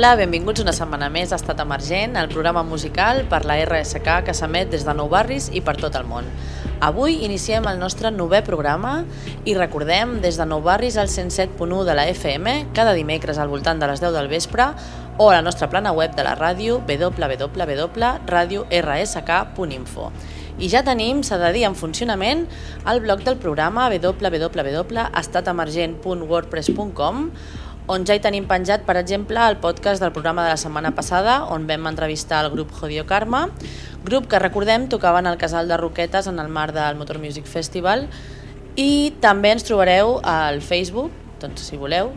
Hola, benvinguts una setmana més a Estat Emergent, el programa musical per la RSK que s'emet des de Nou Barris i per tot el món. Avui iniciem el nostre novè programa i recordem des de Nou Barris al 107.1 de la FM cada dimecres al voltant de les 10 del vespre o a la nostra plana web de la ràdio www.radiorsk.info. I ja tenim, s'ha de dir, en funcionament el blog del programa www.estatemergent.wordpress.com on ja hi tenim penjat, per exemple, el podcast del programa de la setmana passada, on vam entrevistar el grup Jodio Karma, grup que recordem tocaven al Casal de Roquetes en el marc del Motor Music Festival, i també ens trobareu al Facebook, doncs si voleu,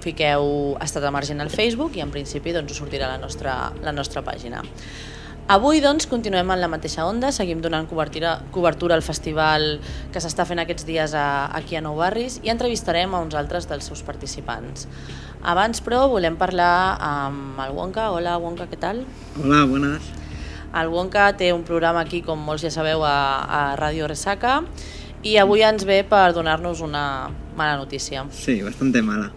fiqueu Estat Emergent al Facebook i en principi doncs, us sortirà la nostra, la nostra pàgina. Avui doncs continuem en la mateixa onda, seguim donant cobertura, cobertura al festival que s'està fent aquests dies a, aquí a Nou Barris i entrevistarem a uns altres dels seus participants. Abans però volem parlar amb el Wonka. Hola Wonka, què tal? Hola, buenas. El Wonka té un programa aquí, com molts ja sabeu, a, a Ràdio Resaca i avui ens ve per donar-nos una mala notícia. Sí, bastante mala.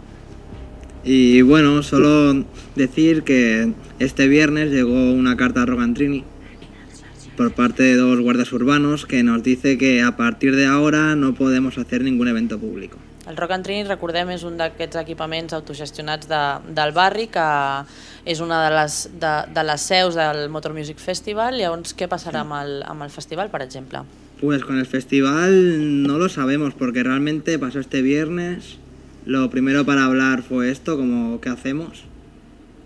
Y bueno, solo decir que este viernes llegó una carta a Rogantrini por parte de dos guardias urbanos que nos dice que a partir de ahora no podemos hacer ningún evento público. El Rock and Trini, recordem, és un d'aquests equipaments autogestionats de, del barri que és una de les, de, de les seus del Motor Music Festival. Llavors, què passarà amb el, amb el festival, per exemple? Pues con el festival no lo sabemos porque realmente pasó este viernes Lo primero para hablar fue esto, como qué hacemos.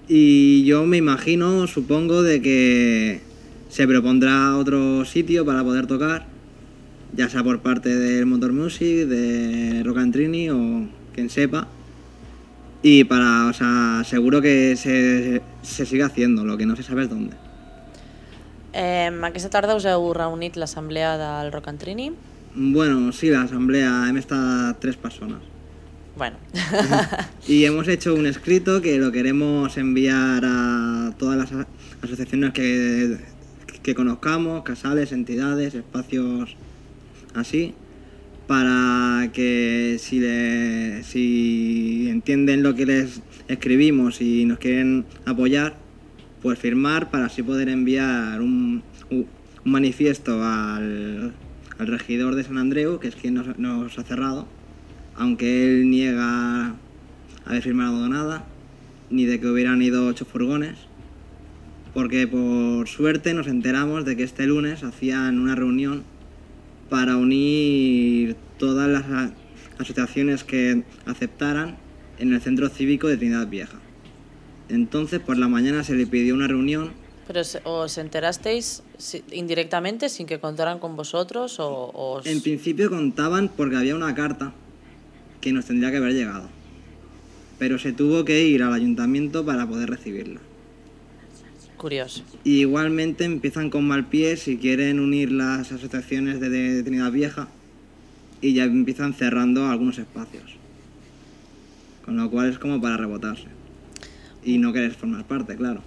Y yo me imagino, supongo, de que se propondrá otro sitio para poder tocar, ya sea por parte del Motor Music, de Rock and Trini o quien sepa. Y para, o sea, seguro que se, se sigue haciendo, lo que no se sabe es dónde. Eh, aquesta tarda us heu reunit l'assemblea del Rock and Trini? Bueno, sí, la asamblea, hem estat tres persones. Bueno. y hemos hecho un escrito que lo queremos enviar a todas las asociaciones que, que conozcamos, casales, entidades, espacios así, para que si, le, si entienden lo que les escribimos y nos quieren apoyar, pues firmar para así poder enviar un, un manifiesto al, al regidor de San Andreu, que es quien nos, nos ha cerrado, aunque él niega haber firmado nada, ni de que hubieran ido ocho furgones, porque por suerte nos enteramos de que este lunes hacían una reunión para unir todas las asociaciones que aceptaran en el centro cívico de Trinidad Vieja. Entonces, por la mañana se le pidió una reunión. ¿Pero os enterasteis indirectamente sin que contaran con vosotros? O, os... En principio contaban porque había una carta que nos tendría que haber llegado. Pero se tuvo que ir al ayuntamiento para poder recibirla. Curioso. Y igualmente empiezan con mal pie si quieren unir las asociaciones de, de Trinidad Vieja y ya empiezan cerrando algunos espacios. Con lo cual es como para rebotarse. I no querer formar parte, claro.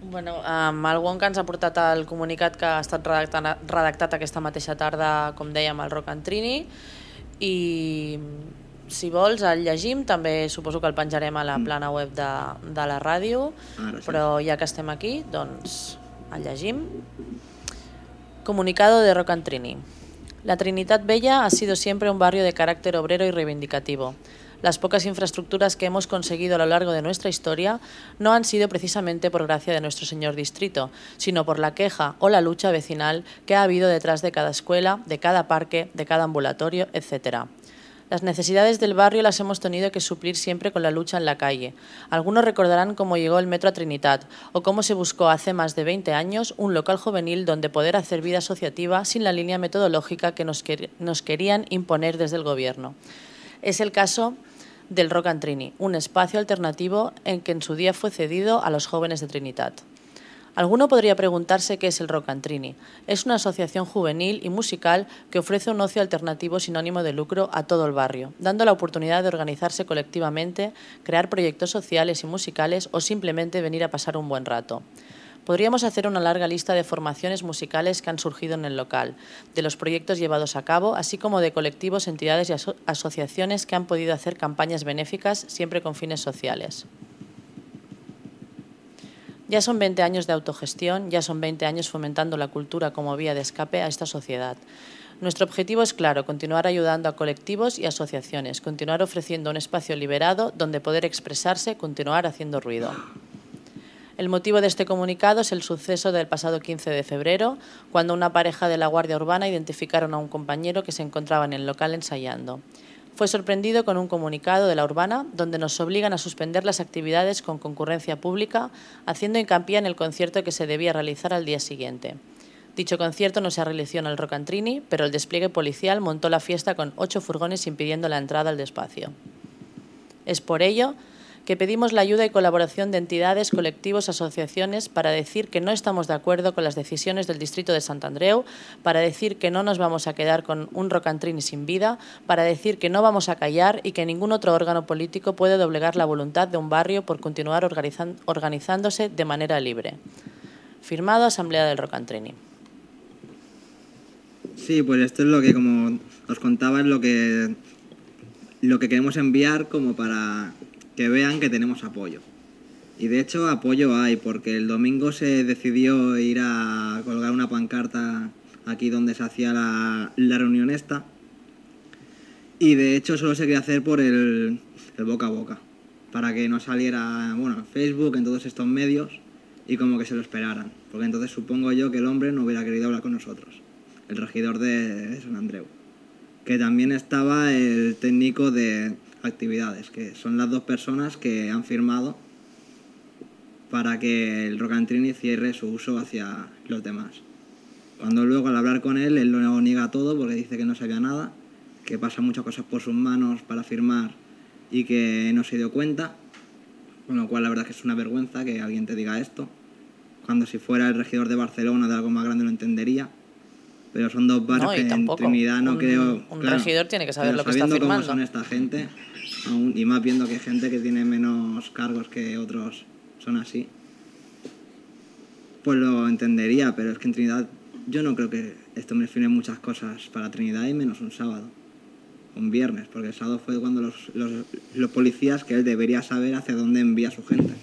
Bueno, amb el Wonka ens ha portat el comunicat que ha estat redactat, redactat aquesta mateixa tarda, com dèiem, al Rock and Trini, i si vols el llegim, també suposo que el penjarem a la plana web de, de la ràdio, Ah, gràcies. però ja que estem aquí, doncs el llegim. Comunicado de Rock and Trini. La Trinidad Bella ha sido siempre un barrio de carácter obrero y reivindicativo. Las pocas infraestructuras que hemos conseguido a lo largo de nuestra historia no han sido precisamente por gracia de nuestro señor distrito, sino por la queja o la lucha vecinal que ha habido detrás de cada escuela, de cada parque, de cada ambulatorio, etc. Las necesidades del barrio las hemos tenido que suplir siempre con la lucha en la calle. Algunos recordarán cómo llegó el metro a Trinidad o cómo se buscó hace más de 20 años un local juvenil donde poder hacer vida asociativa sin la línea metodológica que nos, quer nos querían imponer desde el gobierno. Es el caso del Rock and Trini, un espacio alternativo en que en su día fue cedido a los jóvenes de Trinidad. Alguno podría preguntarse qué es el Rock and Trini. Es una asociación juvenil y musical que ofrece un ocio alternativo sin ánimo de lucro a todo el barrio, dando la oportunidad de organizarse colectivamente, crear proyectos sociales y musicales o simplemente venir a pasar un buen rato. Podríamos hacer una larga lista de formaciones musicales que han surgido en el local, de los proyectos llevados a cabo, así como de colectivos, entidades y aso asociaciones que han podido hacer campañas benéficas siempre con fines sociales. Ya son 20 años de autogestión, ya son 20 años fomentando la cultura como vía de escape a esta sociedad. Nuestro objetivo es claro, continuar ayudando a colectivos y asociaciones, continuar ofreciendo un espacio liberado donde poder expresarse, continuar haciendo ruido. El motivo de este comunicado es el suceso del pasado 15 de febrero, cuando una pareja de la Guardia Urbana identificaron a un compañero que se encontraba en el local ensayando. Fue sorprendido con un comunicado de la Urbana donde nos obligan a suspender las actividades con concurrencia pública, haciendo hincapié en el concierto que se debía realizar al día siguiente. Dicho concierto no se realizó en el Rocantrini, pero el despliegue policial montó la fiesta con ocho furgones impidiendo la entrada al despacio. Es por ello que pedimos la ayuda y colaboración de entidades, colectivos, asociaciones para decir que no estamos de acuerdo con las decisiones del Distrito de Sant Andreu, para decir que no nos vamos a quedar con un Rocantrini sin vida, para decir que no vamos a callar y que ningún otro órgano político puede doblegar la voluntad de un barrio por continuar organizándose de manera libre. Firmado Asamblea del Rocantrini. Sí, pues esto es lo que, como os contaba, es lo que, lo que queremos enviar como para que vean que tenemos apoyo. Y de hecho apoyo hay, porque el domingo se decidió ir a colgar una pancarta aquí donde se hacía la, reunión esta. Y de hecho solo se quería hacer por el, el boca a boca, para que no saliera, bueno, Facebook, en todos estos medios, y como que se lo esperaran. Porque entonces supongo yo que el hombre no hubiera querido hablar con nosotros, el regidor de San Andreu. Que también estaba el técnico de, actividades, que son las dos personas que han firmado para que el Rocantrini cierre su uso hacia los demás. Cuando luego al hablar con él, él lo niega todo porque dice que no sabía nada, que pasa muchas cosas por sus manos para firmar y que no se dio cuenta, con lo cual la verdad es que es una vergüenza que alguien te diga esto, cuando si fuera el regidor de Barcelona de algo más grande lo entendería pero son dos barrios que en Trinidad no creo. Un regidor tiene que saber lo que está firmando. cómo son esta gente, y más viendo que hay gente que tiene menos cargos que otros son así, pues lo entendería, pero es que en Trinidad yo no creo que esto me define muchas cosas para Trinidad y menos un sábado, un viernes, porque el sábado fue cuando los, los, policías, que él debería saber hacia dónde envía su gente.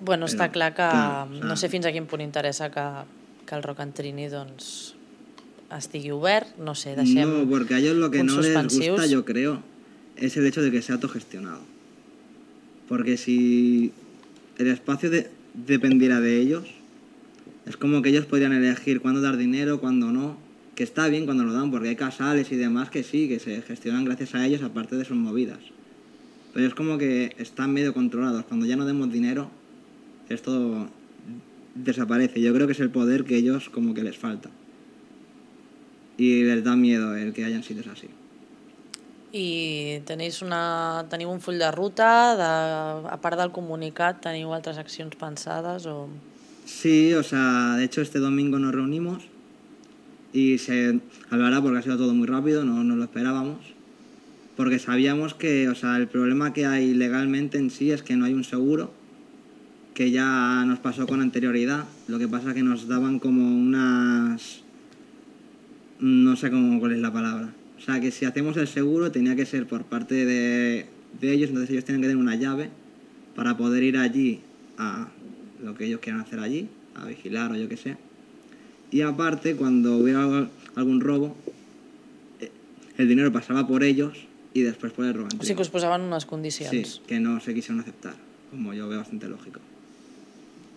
Bueno, está clar no sé fins a quin punt interessa que que el Rock and Trini doncs, estigui obert, no sé, deixem No, porque a ellos lo que no les gusta, yo creo, es el hecho de que sea autogestionado. Porque si el espacio de, dependiera de ellos, es como que ellos podrían elegir cuándo dar dinero, cuándo no, que está bien cuando lo dan, porque hay casales y demás que sí, que se gestionan gracias a ellos, aparte de sus movidas. Pero es como que están medio controlados. Cuando ya no demos dinero, esto desaparece. Yo creo que es el poder que ellos como que les falta. Y les da miedo el que hayan sitios así. I tenéis una, teniu un full de ruta, de, a part del comunicat, teniu altres accions pensades o...? Sí, o sea, de hecho este domingo nos reunimos y se hablará porque ha sido todo muy rápido, no, no lo esperábamos, porque sabíamos que, o sea, el problema que hay legalmente en sí es que no hay un seguro que ya nos pasó con anterioridad. Lo que pasa es que nos daban como unas... no sé cómo, cuál es la palabra. O sea, que si hacemos el seguro tenía que ser por parte de, de ellos, entonces ellos tienen que tener una llave para poder ir allí a lo que ellos quieran hacer allí, a vigilar o yo qué sé. Y aparte, cuando hubiera algún robo, eh, el dinero pasaba por ellos y después por el robante. Sí, que os posaban unas condiciones. Sí, que no se quisieron aceptar, como yo veo bastante lógico.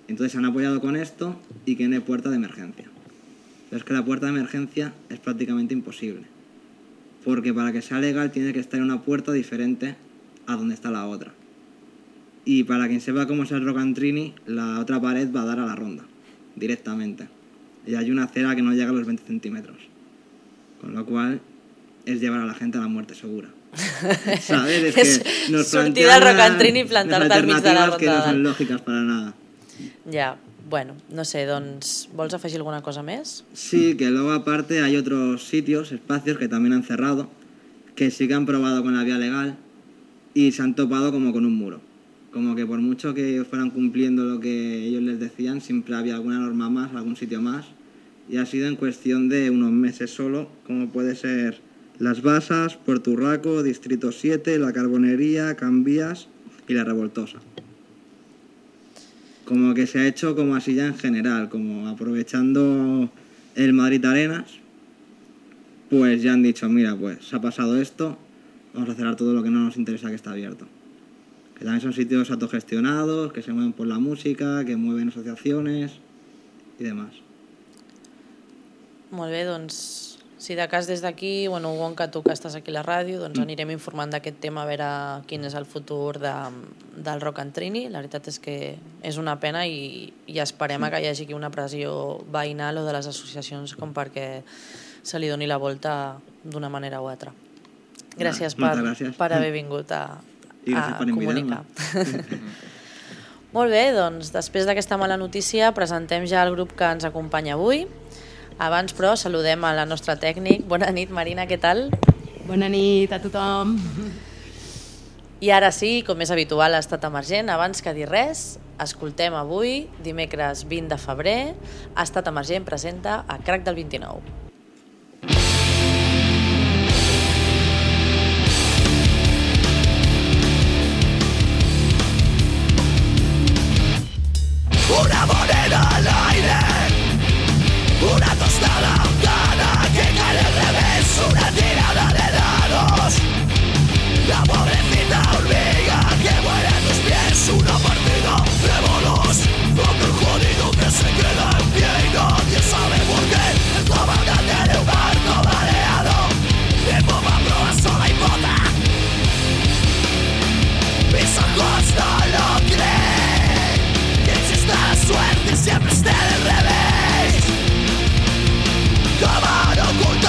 Entonces se han apoyado con esto y tiene puerta de emergencia. Pero es que la puerta de emergencia es prácticamente imposible. Porque para que sea legal tiene que estar en una puerta diferente a donde está la otra. Y para quien sepa cómo es el Rocantrini, la otra pared va a dar a la ronda, directamente. Y hay una acera que no llega a los 20 centímetros. Con lo cual es llevar a la gente a la muerte segura. ¿Sabes? Es, que nos sortir al Rocantrini y plantarte al mig de la ronda. que no son lógicas para nada. Ya, bueno, no sé, doncs, ¿vols afegir alguna cosa més? Sí, que luego aparte hay otros sitios, espacios que también han cerrado, que sí que han probado con la vía legal y se han topado como con un muro. Como que por mucho que fueran cumpliendo lo que ellos les decían, siempre había alguna norma más, algún sitio más. Y ha sido en cuestión de unos meses solo, como puede ser Las Basas, Puerto Urraco, Distrito 7, La Carbonería, Cambías y La Revoltosa. Como que se ha hecho como así ya en general, como aprovechando el Madrid Arenas, pues ya han dicho, mira, pues ha pasado esto, vamos a cerrar todo lo que no nos interesa que está abierto. Que también son sitios autogestionados, que se mueven por la música, que mueven asociaciones y demás. Molt bé, doncs, si de cas des d'aquí, bueno, Wonka, tu que estàs aquí a la ràdio, doncs anirem informant d'aquest tema a veure quin és el futur de, del Rock and Trini. La veritat és que és una pena i, i esperem que hi hagi aquí una pressió veïnal o de les associacions com perquè se li doni la volta d'una manera o altra. Gràcies, Moltes per, gràcies. per haver vingut a, a comunicar. Molt bé, doncs després d'aquesta mala notícia presentem ja el grup que ens acompanya avui. Abans, però, saludem a la nostra tècnic. Bona nit, Marina, què tal? Bona nit a tothom. I ara sí, com és habitual a Estat Emergent, abans que dir res, escoltem avui, dimecres 20 de febrer, Estat Emergent presenta a Crac del 29. Una Una tostada ahogada que cae al revés Una tirada de dados La pobrecita hormiga que muere a tus pies Una partida de bolos Otro jodido que se queda en pie Y nadie sabe por qué El comandante de un barco mareado De popa proa sola y bota Mis ojos no lo Que exista la suerte siempre esté del revés acabar ocultando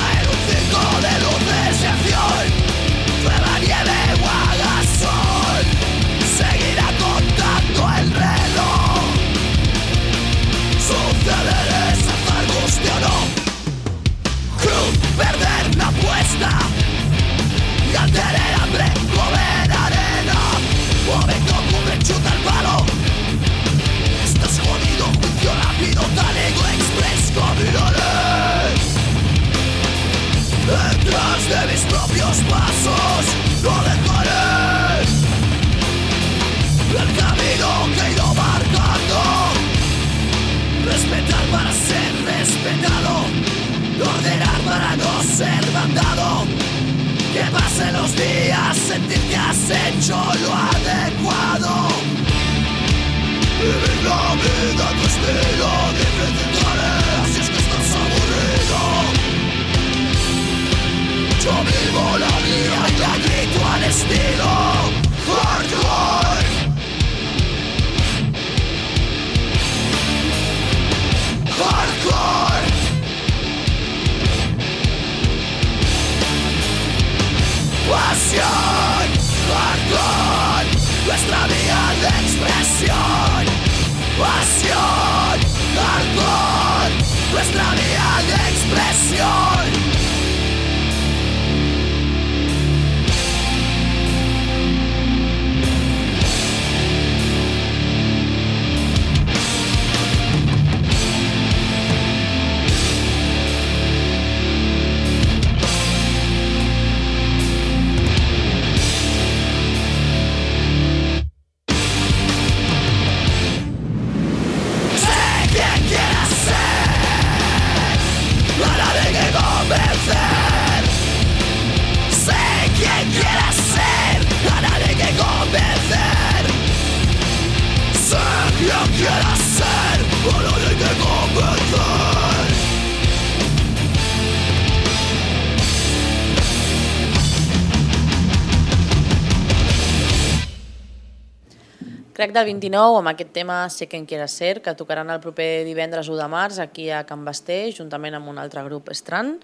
Crac del 29, amb aquest tema Sé que en quieras ser, que tocaran el proper divendres 1 de març aquí a Can Basté, juntament amb un altre grup Estran.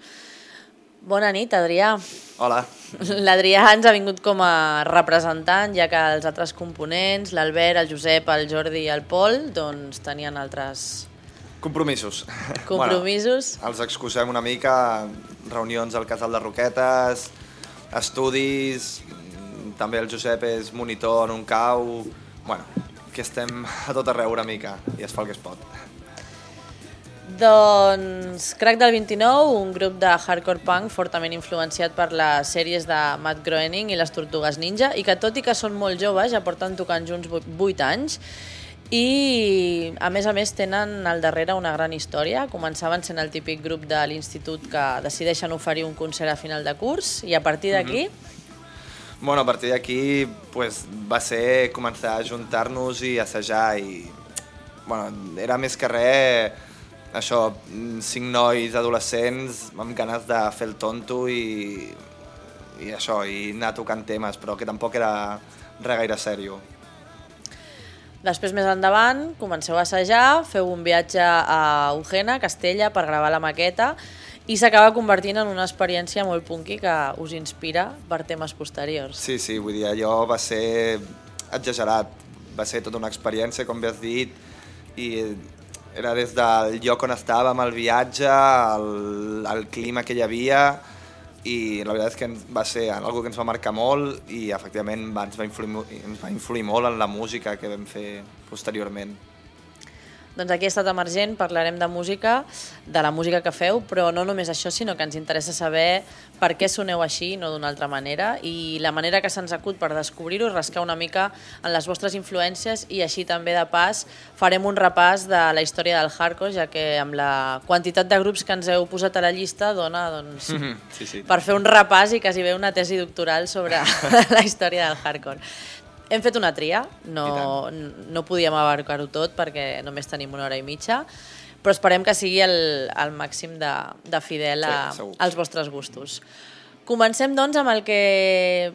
Bona nit, Adrià. Hola. L'Adrià ens ha vingut com a representant, ja que els altres components, l'Albert, el Josep, el Jordi i el Pol, doncs tenien altres Compromisos. compromisos. Bueno, els excusem una mica, reunions al casal de Roquetes, estudis, també el Josep és monitor en un cau... Bueno, que estem a tot arreu una mica i es fa el que es pot. Doncs Crack del 29, un grup de hardcore punk fortament influenciat per les sèries de Matt Groening i les Tortugues Ninja i que tot i que són molt joves ja porten tocant junts 8 anys i a més a més tenen al darrere una gran història. Començaven sent el típic grup de l'institut que decideixen oferir un concert a final de curs i a partir d'aquí Bueno, a partir d'aquí pues, va ser començar a juntar-nos i assajar i... Bueno, era més que res això, cinc nois adolescents amb ganes de fer el tonto i, i això, i anar tocant temes, però que tampoc era res gaire sèrio. Després, més endavant, comenceu a assajar, feu un viatge a Eugena, Castella, per gravar la maqueta i s'acaba convertint en una experiència molt punky que us inspira per temes posteriors. Sí, sí, vull dir, allò va ser exagerat, va ser tota una experiència, com bé has dit, i era des del lloc on estàvem, el viatge, el, el clima que hi havia, i la veritat és que va ser algo que ens va marcar molt i efectivament va, ens, va influir, ens va influir molt en la música que vam fer posteriorment. Doncs aquí ha estat emergent, parlarem de música, de la música que feu, però no només això, sinó que ens interessa saber per què soneu així i no d'una altra manera, i la manera que se'ns acut per descobrir-ho és rascar una mica en les vostres influències i així també de pas farem un repàs de la història del hardcore, ja que amb la quantitat de grups que ens heu posat a la llista dona doncs, Sí, sí. per fer un repàs i quasi bé una tesi doctoral sobre la història del hardcore. Hem fet una tria, no, no podíem abarcar-ho tot perquè només tenim una hora i mitja, però esperem que sigui el, el màxim de, de fidel a, Sí, segur. als vostres gustos. Comencem, doncs, amb el que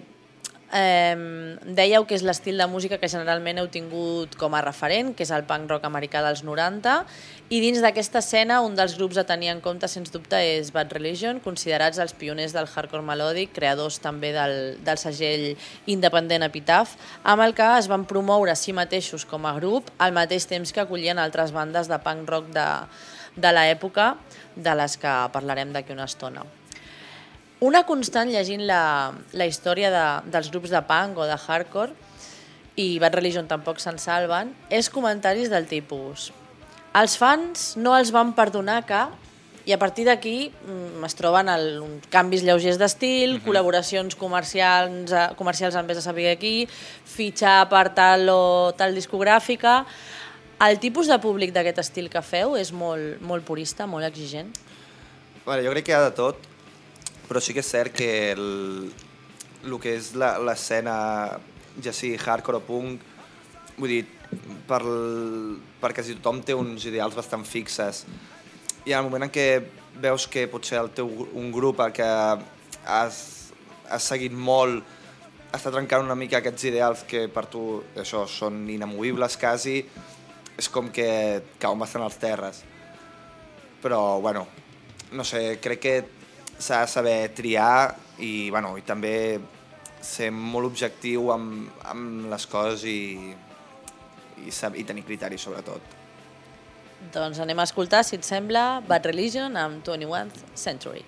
eh, dèieu que és l'estil de música que generalment heu tingut com a referent, que és el punk rock americà dels 90, i dins d'aquesta escena un dels grups a tenir en compte, sens dubte, és Bad Religion, considerats els pioners del hardcore melòdic, creadors també del, del segell independent Epitaph, amb el que es van promoure a si mateixos com a grup al mateix temps que acollien altres bandes de punk rock de, de l'època, de les que parlarem d'aquí una estona. Una constant llegint la, la història de, dels grups de punk o de hardcore, i Bad Religion tampoc se'n salven, és comentaris del tipus els fans no els van perdonar que i a partir d'aquí mm, es troben el, canvis lleugers d'estil, col·laboracions comercials, eh, comercials amb vés a saber aquí, fitxar per tal o tal discogràfica... El tipus de públic d'aquest estil que feu és molt, molt purista, molt exigent? Bueno, jo crec que hi ha de tot, però sí que és cert que el, el que és l'escena, ja sigui hardcore o punk, vull dir, per, per quasi tothom té uns ideals bastant fixes. I en el moment en què veus que potser el teu, un grup que has, has seguit molt està trencant una mica aquests ideals que per tu això són inamovibles quasi, és com que cauen bastant als terres però bueno, no sé, crec que s'ha de saber triar i, bueno, i també ser molt objectiu amb, amb les coses i, i, i tenir criteris sobretot. Doncs anem a escoltar, si et sembla, Bad Religion amb 21th Century.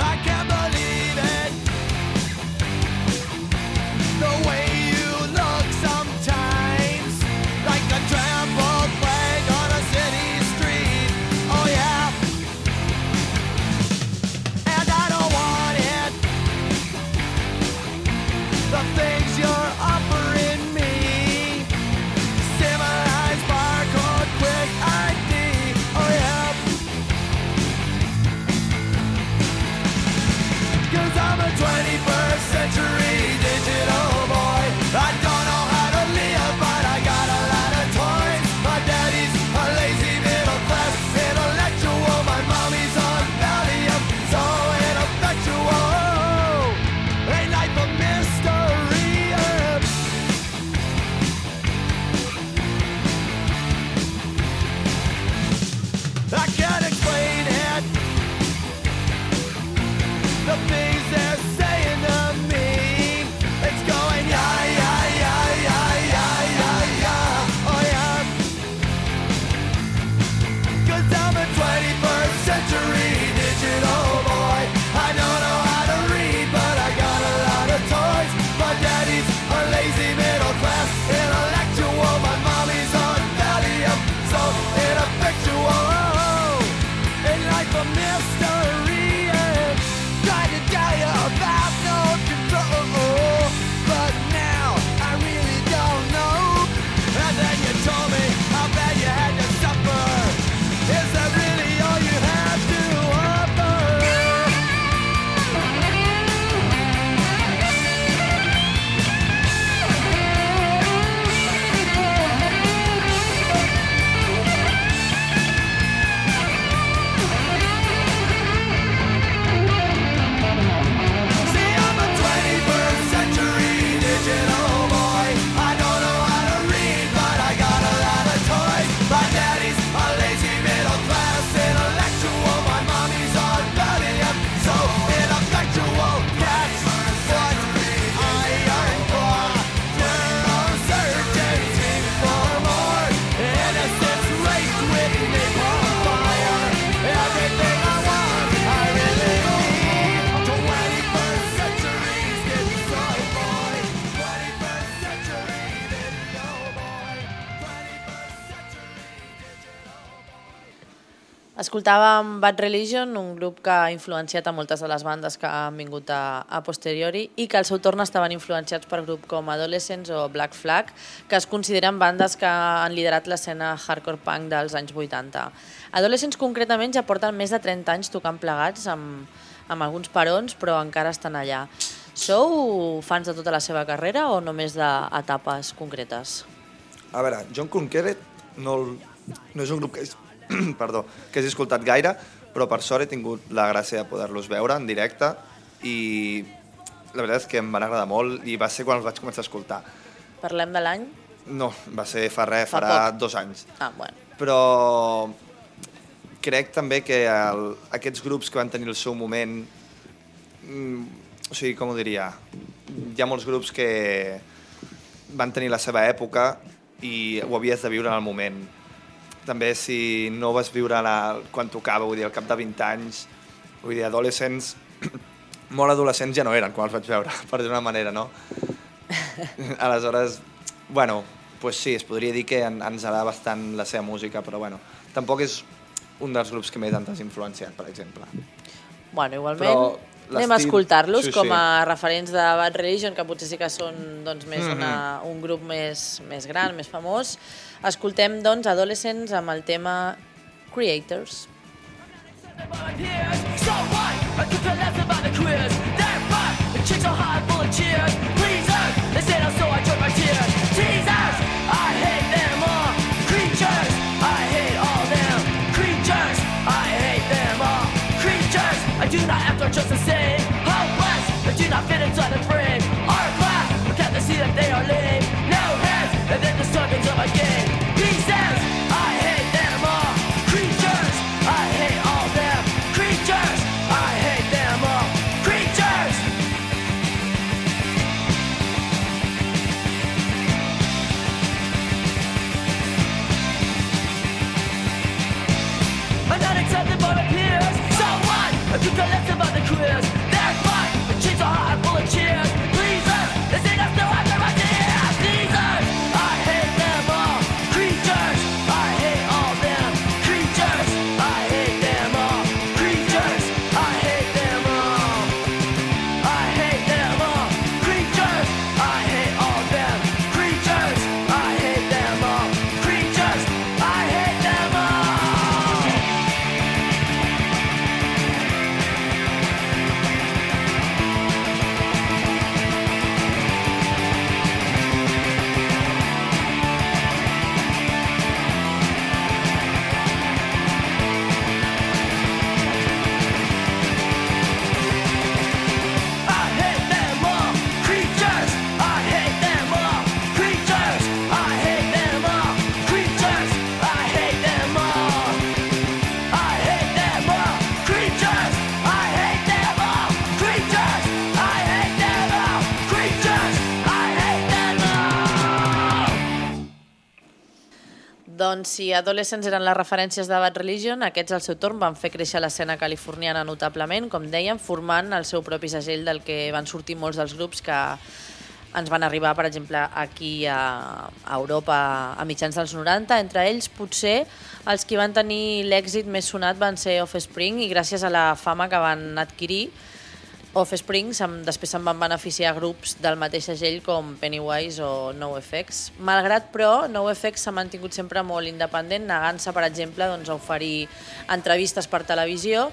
I can't believe it. The way Escoltàvem Bad Religion, un grup que ha influenciat a moltes de les bandes que han vingut a, a posteriori i que al seu torn estaven influenciats per grups com Adolescents o Black Flag, que es consideren bandes que han liderat l'escena hardcore punk dels anys 80. Adolescents concretament ja porten més de 30 anys tocant plegats amb, amb alguns parons, però encara estan allà. Sou fans de tota la seva carrera o només d'etapes concretes? A veure, John Concret no, no és un grup que, perdó, que hagi escoltat gaire, però per sort he tingut la gràcia de poder-los veure en directe i la veritat és que em van agradar molt i va ser quan els vaig començar a escoltar. Parlem de l'any? No, va ser fa res, Fa farà poc. dos anys. Ah, bueno. Però crec també que el, aquests grups que van tenir el seu moment, mm, o sigui, com ho diria, hi ha molts grups que van tenir la seva època i ho havies de viure en el moment. També si no vas viure la, quan tocava, vull dir, al cap de 20 anys, vull dir, adolescents, molt adolescents ja no eren quan els vaig veure, per dir una manera, no? Aleshores, bueno, pues sí, es podria dir que en, ens agrada bastant la seva música, però bueno, tampoc és un dels grups que més ens ha influenciat, per exemple. Bueno, igualment, Però anem a escoltar-los sí, com sí. a referents de Bad Religion, que potser sí que són doncs, més Mhm. una, un grup més, més gran, més famós. Escoltem, doncs, Adolescents amb el tema Creators. I hate them all. I hate all. I hate them all. I do not just the same. Doncs si Adolescents eren les referències de Bad Religion, aquests al seu torn van fer créixer l'escena californiana notablement, com dèiem, formant el seu propi segell del que van sortir molts dels grups que ens van arribar, per exemple, aquí a, a Europa a mitjans dels 90. Entre ells, potser, els que van tenir l'èxit més sonat van ser Offspring i gràcies a la fama que van adquirir, Offspring se'n- després se'n van beneficiar grups del mateix segell com Pennywise o NoFX. Malgrat, però, NoFX s'ha mantingut sempre molt independent, negant-se, per exemple, doncs, a oferir entrevistes per televisió,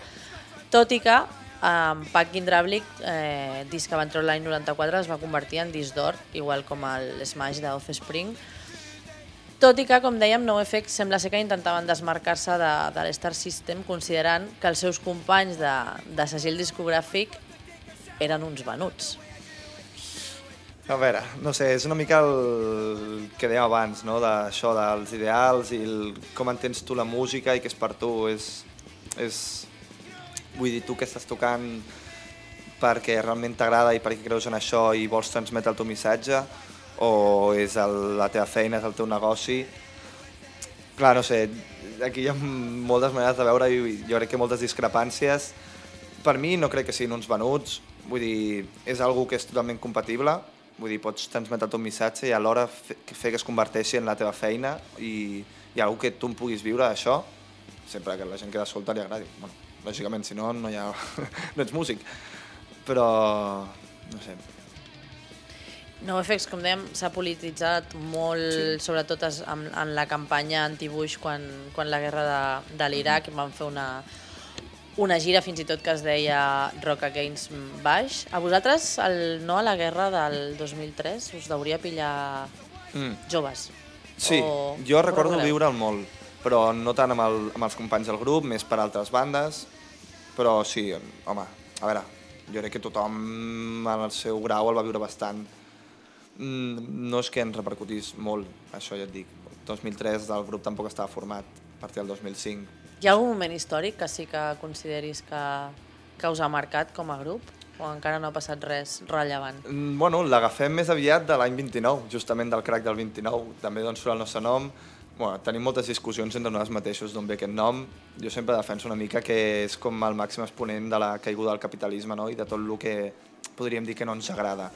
tot i que amb Pac Indrablic, eh, disc que van treure l'any 94, es va convertir en disc d'or, igual com el Smash de Offspring. Tot i que, com dèiem, NoFX sembla ser que intentaven desmarcar-se de, de l'Star System considerant que els seus companys de, de segell discogràfic eren uns venuts. A veure, no sé, és una mica el que dèiem abans, no?, d'això, dels ideals i el, com entens tu la música i què és per tu, és, és... Vull dir, tu que estàs tocant perquè realment t'agrada i perquè creus en això i vols transmetre el teu missatge o és el, la teva feina, és el teu negoci. Clar, no sé, aquí hi ha moltes maneres de veure i jo crec que moltes discrepàncies. Per mi no crec que siguin uns venuts, vull dir, és algo que és totalment compatible, vull dir, pots transmetre teu missatge i alhora fe, fer que es converteixi en la teva feina i, i algo que tu en puguis viure, això. sempre que la gent queda solta li agradi. Bueno, lògicament, si no, no, hi ha... no ets músic. Però, no sé, NoFX, com dèiem, s'ha polititzat molt, sí. Sobretot en, en la campanya anti-Bush quan, quan la guerra de, de l'Iraq van fer una, una gira fins i tot que es deia Rock Against Baix. A vosaltres, el no a la guerra del 2003, us hauria pillar Mm. joves? Sí, O- jo recordo recordeu? viure'l molt, però no tant amb, el, amb els companys del grup, més per altres bandes, però sí, home, a veure, jo crec que tothom en el seu grau el va viure bastant. Mm, No és que ens repercutís molt, això ja et dic. 2003 el grup tampoc estava format, a partir del 2005. Hi ha algun moment històric que sí que consideris que, que us ha marcat com a grup? O encara no ha passat res rellevant? Mm, Bueno, l'agafem més aviat de l'any 29, justament del crack del 29. També doncs surt el nostre nom. Bueno, tenim moltes discussions entre nosaltres mateixos d'on ve aquest nom. Jo sempre defenso una mica que és com el màxim exponent de la caiguda del capitalisme no? i de tot el que podríem dir que no ens agrada.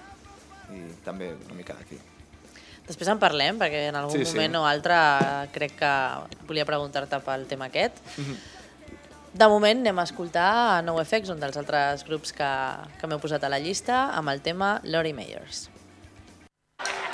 I també una mica d'aquí. Després en parlem, perquè en algun Sí, sí. moment o altre eh, crec que volia preguntar-te pel tema aquest. De moment anem a escoltar a NoFX, un dels altres grups que, que m'heu posat a la llista, amb el tema Lori Meyers. Lori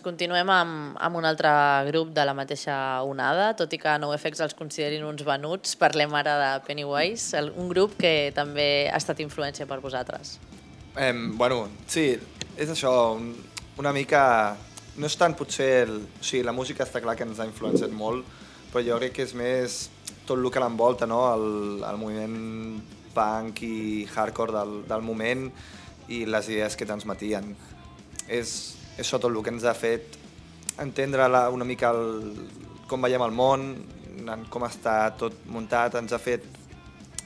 Doncs continuem amb, amb un altre grup de la mateixa onada, tot i que NoFX els considerin uns venuts, parlem ara de Pennywise, el- un grup que també ha estat influència per vosaltres. Eh, bueno, sí, és això, un, una mica... No és tant potser... El, o sigui, la música està clar que ens ha influenciat molt, però jo crec que és més tot el que l'envolta, no? El, el moviment punk i hardcore del, del moment i les idees que transmetien. És, és això tot el que ens ha fet entendre la, una mica el, com veiem el món, en com està tot muntat, ens ha fet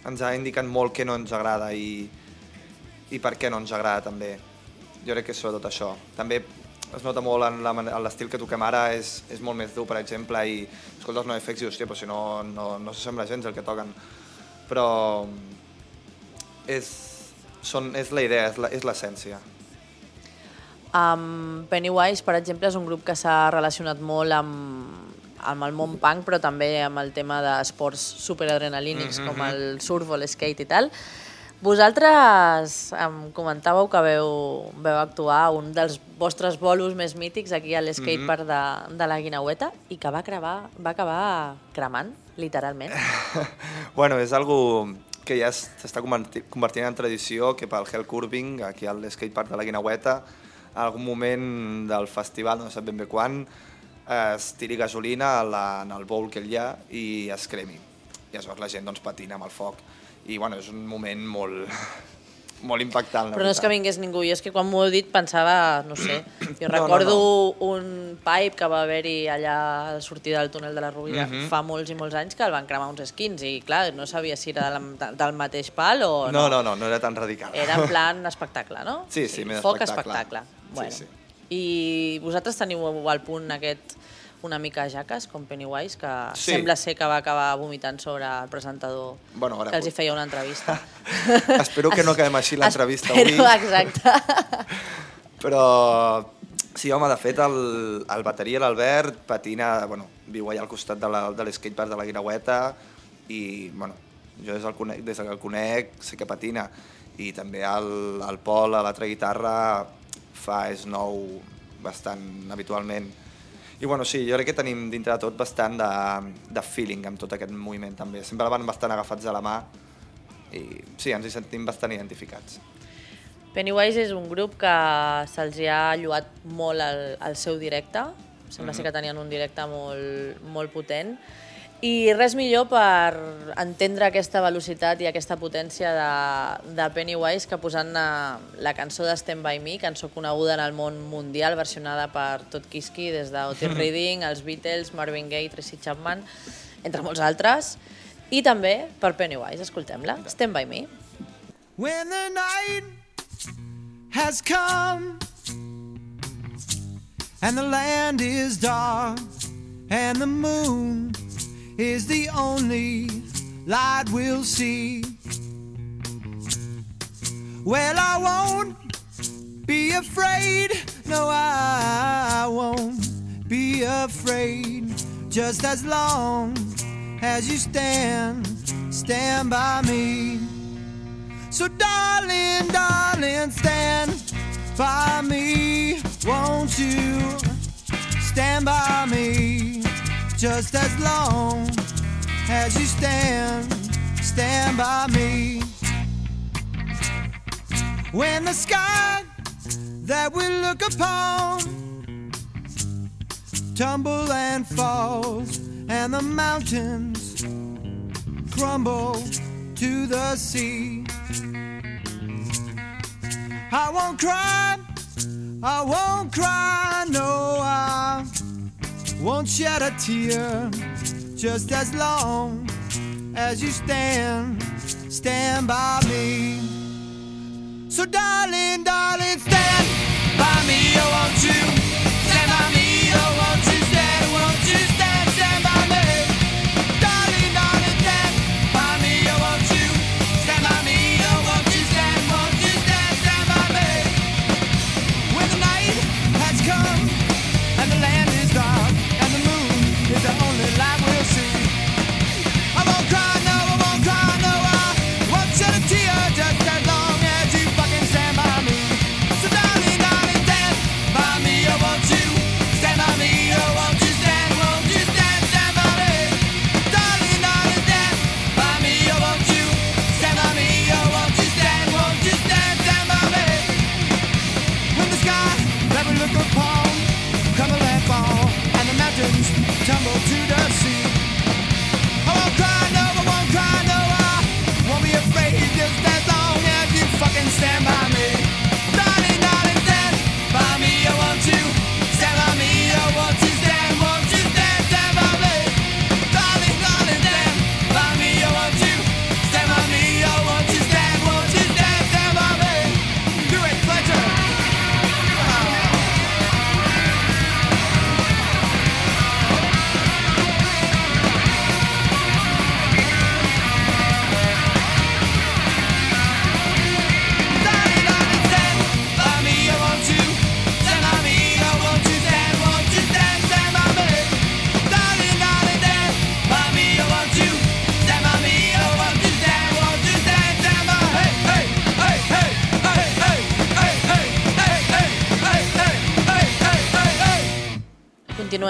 ens ha indicat molt què no ens agrada i, i per què no ens agrada també. Jo crec que és sobretot això. També es nota molt en l'estil que toquem ara, és, és molt més dur, per exemple, i escoltes no efectes i hòstia, però si no, no, no s'assembla gens el que toquen. Però és, són, és la idea, és l'essència. Um, Pennywise, per exemple, és un grup que s'ha relacionat molt amb, amb el món punk, però també amb el tema d'esports superadrenalínics, mm -hmm. com el surf o l'skate i tal. Vosaltres em comentàveu que veu, veu actuar un dels vostres bolos més mítics aquí a l'skatepark de, de la Guinaueta i que va, crevar, va acabar cremant, literalment. Bueno, és algo que ja es- s'està converti- convertint en tradició, que pel Hell Curving, aquí al skatepark de la Guinaueta, algun moment del festival, no sé ben bé quan, es tiri gasolina a la, en el bowl que hi ha i es cremi. I aleshores la gent doncs, patina amb el foc. I bueno, és un moment molt, molt impactant, la Però no és que vingués ningú, i és que quan m'ho heu dit pensava, no sé, jo No, recordo no, un pipe que va haver-hi allà a la sortida del túnel de la Rovira Mhm. fa molts i molts anys que el van cremar uns esquins i clar, no sabia si era del, del mateix pal o No, no, no, no era tan radical. Era en plan espectacle, no? Sí, sí, més Foc espectacle. espectacle. Sí, Bueno. sí. I vosaltres teniu al punt aquest una mica jaques, com Pennywise, que Sí. sembla ser que va acabar vomitant sobre el presentador Bueno, ara que els hi feia una entrevista. Espero que no acabem així l'entrevista avui. exacte. Però sí, home, de fet, el, el bateria, l'Albert, patina, bueno, viu allà al costat de l'escatepark de la Guinaueta i, bueno, jo des, del conec, des que el conec sé que patina i també el, el Pol a l'altra guitarra fa snow bastant habitualment. I bueno, sí, jo crec que tenim dintre de tot bastant de, de feeling amb tot aquest moviment també. Sempre van bastant agafats de la mà i sí, ens hi sentim bastant identificats. Pennywise és un grup que se'ls ha lluat molt el, el seu directe. Sembla ser que tenien un directe molt, molt potent. I res millor per entendre aquesta velocitat i aquesta potència de, de Pennywise que posant la, la cançó de Stand By Me, cançó coneguda en el món mundial, versionada per tot Kiski, des d'Otis Reading, els Beatles, Marvin Gaye, Tracy Chapman, entre molts altres, i també per Pennywise. Escoltem-la. Stand By Me. When the night has come and the land is dark and the moon is the only light we'll see. Well, I won't be afraid. No, I won't be afraid. Just as long as you stand, stand by me. So, darling, darling, stand by me. Won't you stand by me? Just as long as you stand, stand by me. When the sky that we look upon tumble and falls, and the mountains crumble to the sea. I won't cry, I won't cry, no, I won't shed a tear. Just as long as you stand, stand by me. So, darling, darling, stand by me, oh, won't you? Stand by me, oh, won't you stand, won't you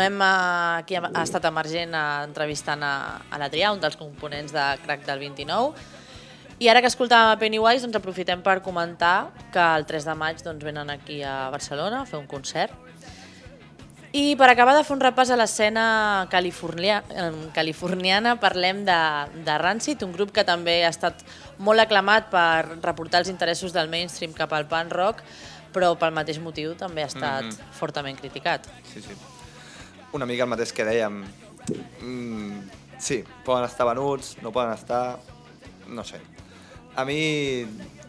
Continuem eh, aquí, ha estat emergent eh, entrevistant a, a l'Adrià, un dels components de Crack del 29, i ara que escoltàvem a Pennywise, doncs aprofitem per comentar que el 3 de maig doncs, venen aquí a Barcelona a fer un concert. I per acabar de fer un repàs a l'escena california, californiana, parlem de, de Rancid, un grup que també ha estat molt aclamat per reportar els interessos del mainstream cap al punk rock, però pel mateix motiu també ha estat mm -hmm. fortament criticat. Sí, sí. Una mica el mateix que dèiem. Mm, sí, poden estar venuts, no poden estar... No sé. A mi,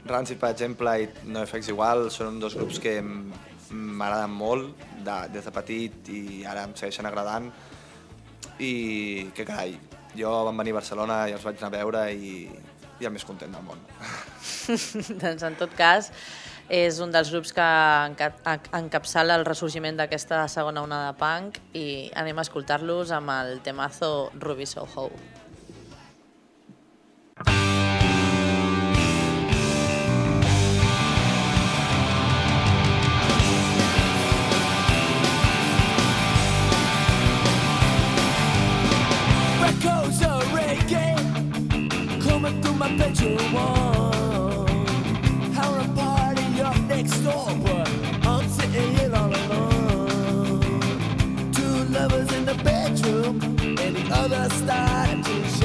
Rancid, per exemple, i NoFX igual, són dos grups que m'agraden molt de, des de petit i ara em segueixen agradant i que carai, jo vam venir a Barcelona i els vaig anar a veure i, i el més content del món. doncs en tot cas, és un dels grups que enca- en- encapçala el ressorgiment d'aquesta segona onada de punk i anem a escoltar-los amb el temazo Ruby Soho. Echoes of reggae coming through my bedroom wall. Started to shine.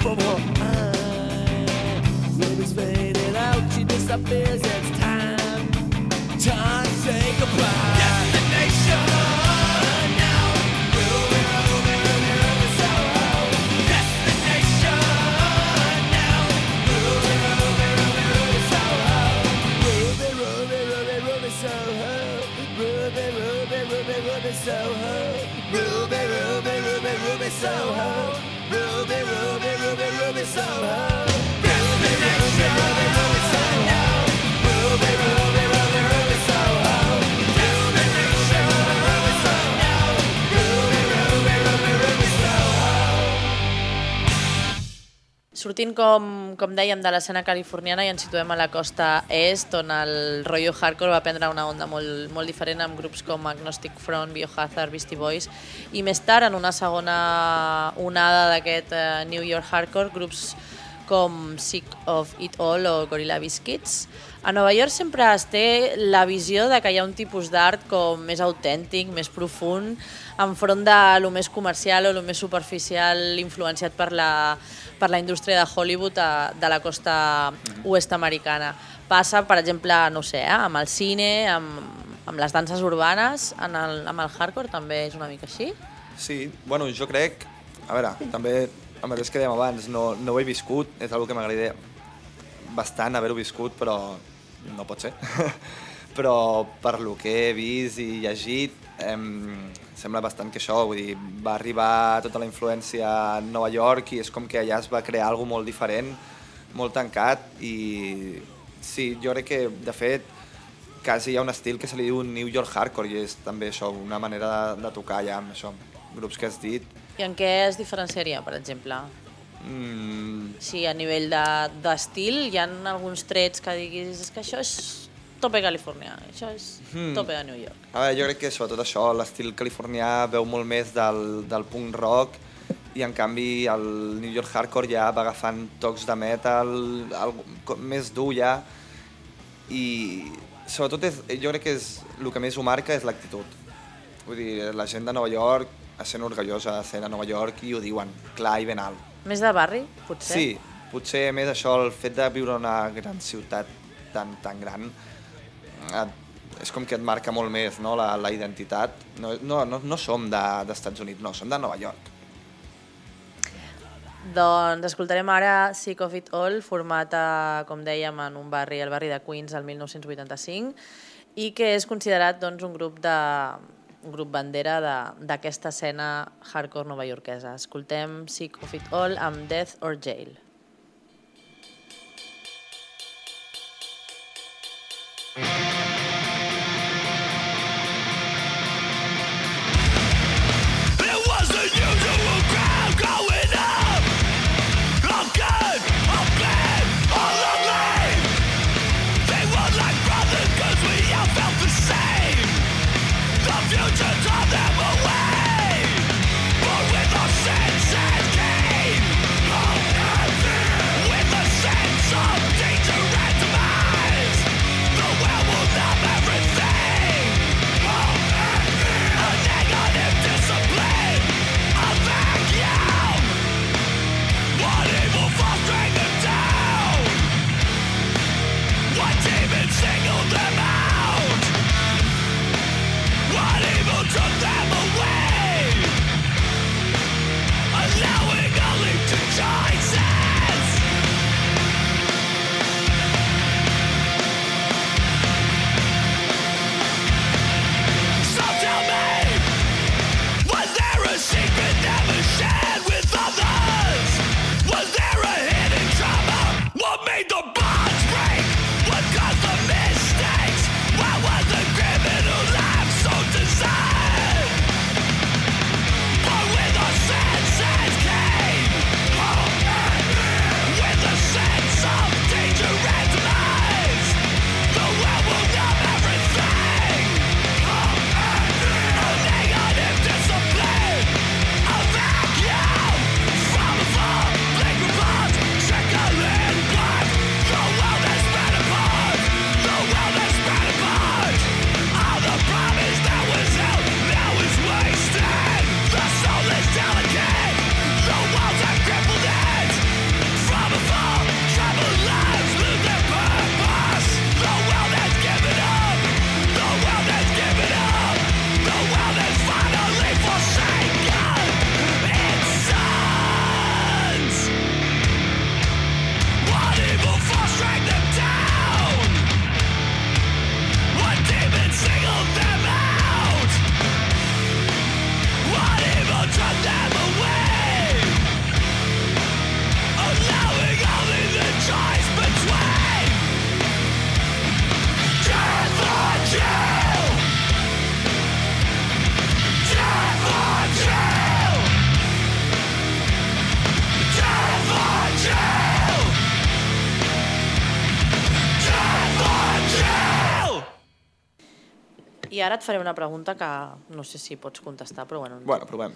From pauvre Name is fading out, she disappears, it's time Time to say goodbye Destination Soho. Ruby, Ruby, Ruby, Ruby Soho. Ruby, Ruby, Sortint, com, com dèiem, de l'escena californiana i ens situem a la costa est, on el rotllo hardcore va prendre una onda molt, molt diferent amb grups com Agnostic Front, Biohazard, Beastie Boys, i més tard, en una segona onada d'aquest eh, New York hardcore, grups com Sick of It All o Gorilla Biscuits. A Nova York sempre es té la visió de que hi ha un tipus d'art com més autèntic, més profund, enfront de lo més comercial o lo més superficial influenciat per la, per la indústria de Hollywood a, de la costa oest americana. Passa, per exemple, no sé, eh, amb el cine, amb, amb les danses urbanes, en el, amb el hardcore també és una mica així. Sí, bueno, jo crec... A veure, també el mateix que dèiem abans, no, no ho he viscut, és una que m'agradaria bastant haver-ho viscut, però no pot ser. però per lo que he vist i llegit, em, sembla bastant que això, vull dir, va arribar tota la influència a Nova York i és com que allà es va crear alguna molt diferent, molt tancat i sí, jo crec que de fet quasi hi ha un estil que se li diu New York Hardcore i és també això, una manera de, de tocar allà amb això, grups que has dit. I en què es diferenciaria, per exemple? Mm, Sí, a nivell de- d'estil hi ha alguns trets que diguis és que això és tope californià, això és Hmm. tope de New York. A veure, jo crec que sobretot això, l'estil californià veu molt més del, del punk rock i en canvi el New York Hardcore ja va agafant tocs de metal, algo, com més dur ja i sobretot és, jo crec que és, el que més ho marca és l'actitud. Vull dir, la gent de Nova York sent orgullosa de ser de Nova York i ho diuen clar i ben alt. Més de barri, potser? Sí, potser més això, el fet de viure en una gran ciutat tan, tan gran, et, és com que et marca molt més no? la, la identitat. No, no, no, no som de- d'Estats Units, no, som de Nova York. Doncs escoltarem ara Sick of It All, format, a, com dèiem, en un barri, el barri de Queens, el 1985, i que és considerat doncs, un grup de grup bandera de- d'aquesta escena hardcore novaiorquesa. Escoltem Sick of It All amb Death or Jail. It ara et faré una pregunta que no sé si pots contestar, però bueno. Bueno, provem.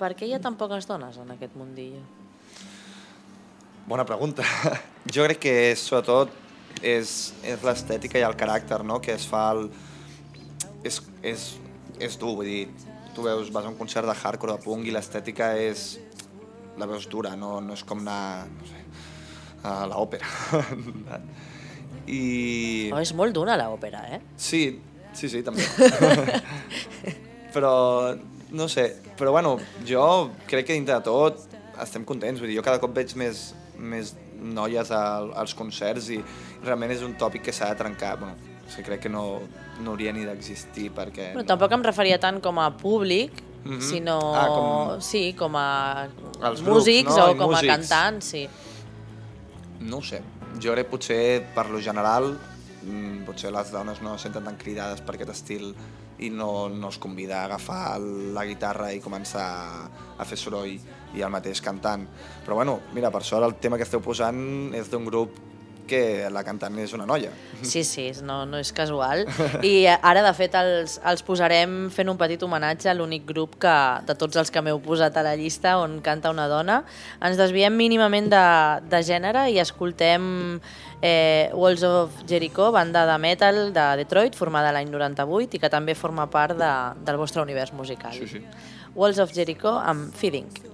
Per què hi ha tan poques dones en aquest mundillo? Bona pregunta. Jo crec que és, sobretot és, és l'estètica i el caràcter no? que es fa el... És, és, és dur, vull dir, tu veus, vas a un concert de hardcore de punk i l'estètica és... la veus dura, no, no és com anar, no sé, a l'òpera. I... Oh, és molt dura l'òpera, eh? Sí, sí, sí, també. però, no sé, però bueno, jo crec que dintre de tot estem contents, vull dir, jo cada cop veig més, més noies al, als concerts i realment és un tòpic que s'ha de trencar, bueno, és que crec que no, no hauria ni d'existir perquè... Bueno, tampoc em referia tant com a públic, Mhm. sinó... Ah, com- Sí, com a Els grups, músics no? o I com músics. a cantants, sí. No sé, jo crec potser per lo general mm, potser les dones no se senten tan cridades per aquest estil i no, no es convida a agafar la guitarra i començar a fer soroll i el mateix cantant. Però bueno, mira, per sort el tema que esteu posant és d'un grup que la cantant és una noia. Sí, sí, no, no és casual. I ara, de fet, els, els posarem fent un petit homenatge a l'únic grup que, de tots els que m'heu posat a la llista on canta una dona. Ens desviem mínimament de, de gènere i escoltem eh, Walls of Jericho, banda de metal de Detroit, formada l'any 98 i que també forma part de, del vostre univers musical. Sí, sí. Walls of Jericho amb Feeding. It's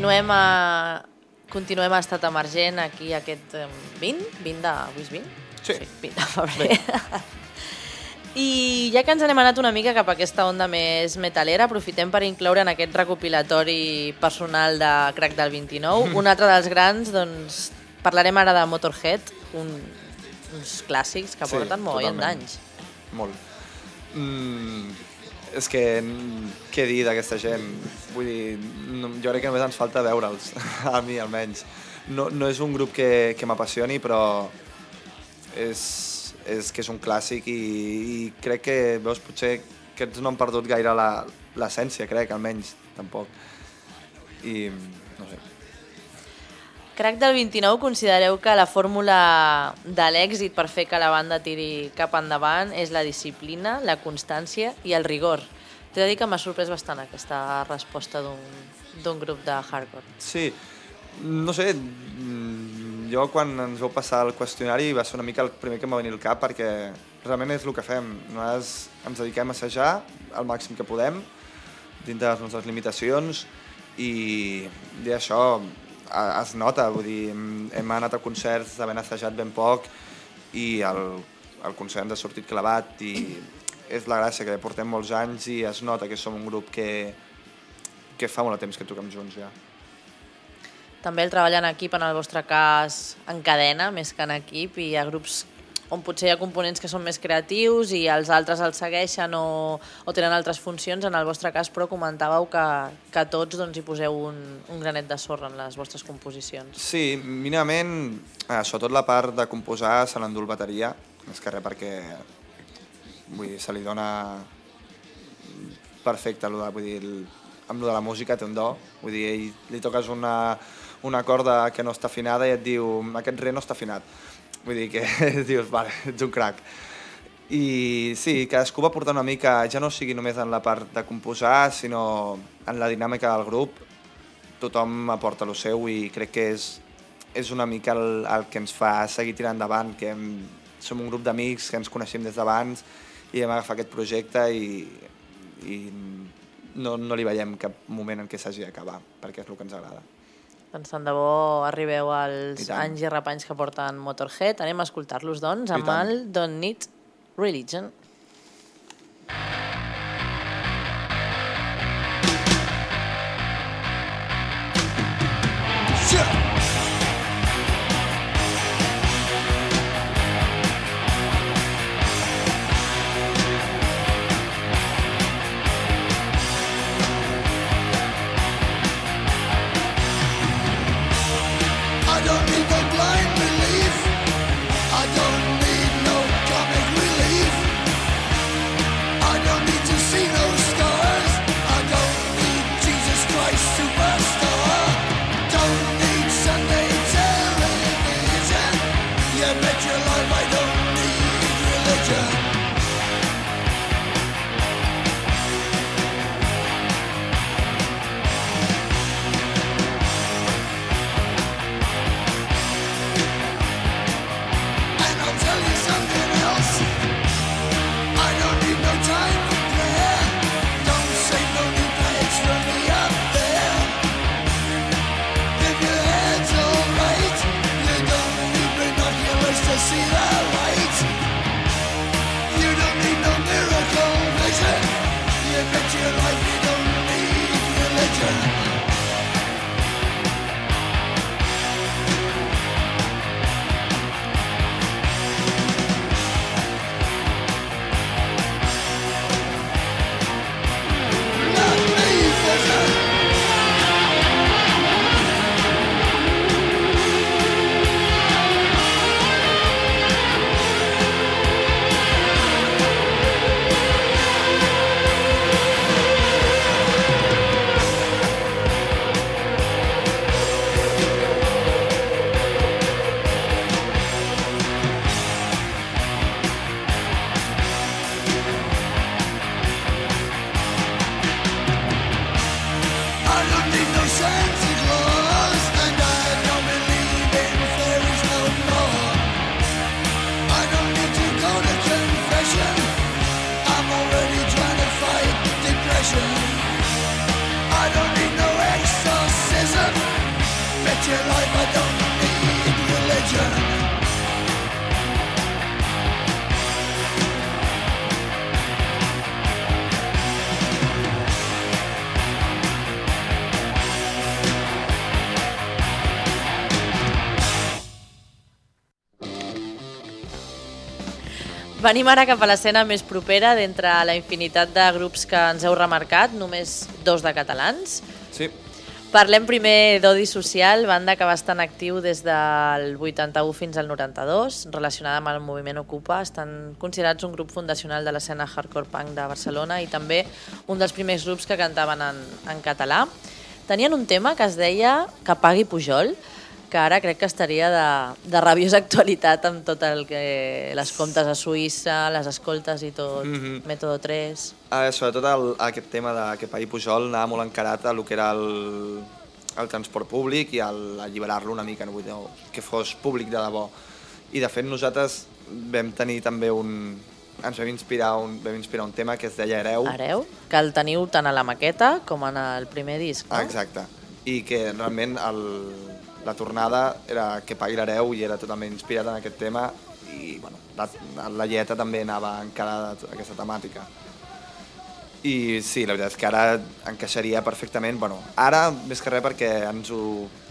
Continuem a, continuem a estat emergent aquí aquest eh, 20, 20 de... Avui és 20? Sí. 20 de febrer. I ja que ens n'hem anat una mica cap a aquesta onda més metalera, aprofitem per incloure en aquest recopilatori personal de Crack del 29 un altre dels grans, doncs parlarem ara de Motorhead, un, uns clàssics que Sí, porten molt d'anys. Molt. Mm, és que què dir d'aquesta gent? Vull dir, no, jo crec que només ens falta veure'ls, a mi almenys. No, no és un grup que, que m'apassioni, però és, és que és un clàssic i, i crec que, veus, potser que aquests no han perdut gaire l'essència, crec, almenys, tampoc. I, no sé, Crac del 29, considereu que la fórmula de l'èxit per fer que la banda tiri cap endavant és la disciplina, la constància i el rigor. T'he de dir que m'ha sorprès bastant aquesta resposta d'un grup de hardcore. Sí, no sé, mm, jo quan ens vau passar el qüestionari va ser una mica el primer que em va venir al cap perquè realment és el que fem. Nosaltres ens dediquem a assajar el màxim que podem dintre de les nostres limitacions i, i això es nota, vull dir, hem, hem anat a concerts havent assajat ben poc i el, el concert ens ha sortit clavat i és la gràcia que portem molts anys i es nota que som un grup que, que fa molt de temps que toquem junts ja. També el treball en equip, en el vostre cas, en cadena, més que en equip, i hi ha grups on potser hi ha components que són més creatius i els altres els segueixen o, o tenen altres funcions. En el vostre cas, però, comentàveu que, que tots doncs, hi poseu un, un granet de sorra en les vostres composicions. Sí, mínimament, eh, sobretot la part de composar se l'endú el bateria, més que res perquè vull dir, se li dona perfecte, lo de, vull dir, el, amb lo de la música té un do, vull dir, ell, li toques una, una corda que no està afinada i et diu aquest re no està afinat. Vull dir que dius, vale, ets un crac. I sí, cadascú va portar una mica, ja no sigui només en la part de composar, sinó en la dinàmica del grup, tothom aporta el seu i crec que és, és una mica el, el que ens fa seguir tirant endavant, que hem, som un grup d'amics que ens coneixem des d'abans i hem agafat aquest projecte i, i no, no li veiem cap moment en què s'hagi d'acabar, perquè és el que ens agrada. Doncs tant de bo arribeu als anys i repanys que porten Motorhead. Anem a escoltar-los, doncs, I amb tant. el Don't Need Religion. I Venim ara cap a l'escena més propera d'entre la infinitat de grups que ens heu remarcat, només dos de catalans. Sí, Parlem primer d'Odi Social, banda que va estar en actiu des del 81 fins al 92, relacionada amb el moviment Ocupa. Estan considerats un grup fundacional de l'escena hardcore punk de Barcelona i també un dels primers grups que cantaven en, en català. Tenien un tema que es deia Que pagui Pujol, que ara crec que estaria de, de rabiosa actualitat amb tot el que les comptes a Suïssa, les escoltes i tot, Mhm. Método 3... Eh, sobretot el, aquest tema de que pagui Pujol anava molt encarat a lo que era el, el transport públic i el alliberar-lo una mica, no vull dir, que fos públic de debò. I de fet nosaltres vam tenir també un... ens vam inspirar un, vam inspirar un tema que es deia Hereu. Hereu, que el teniu tant a la maqueta com en el primer disc, no? Ah, exacte. I que realment el, la tornada era que pagui l'hereu i era totalment inspirat en aquest tema i bueno, la, la lletra també anava encarada a aquesta temàtica. I sí, la veritat és que ara encaixaria perfectament, bueno, ara més que res perquè ens ho,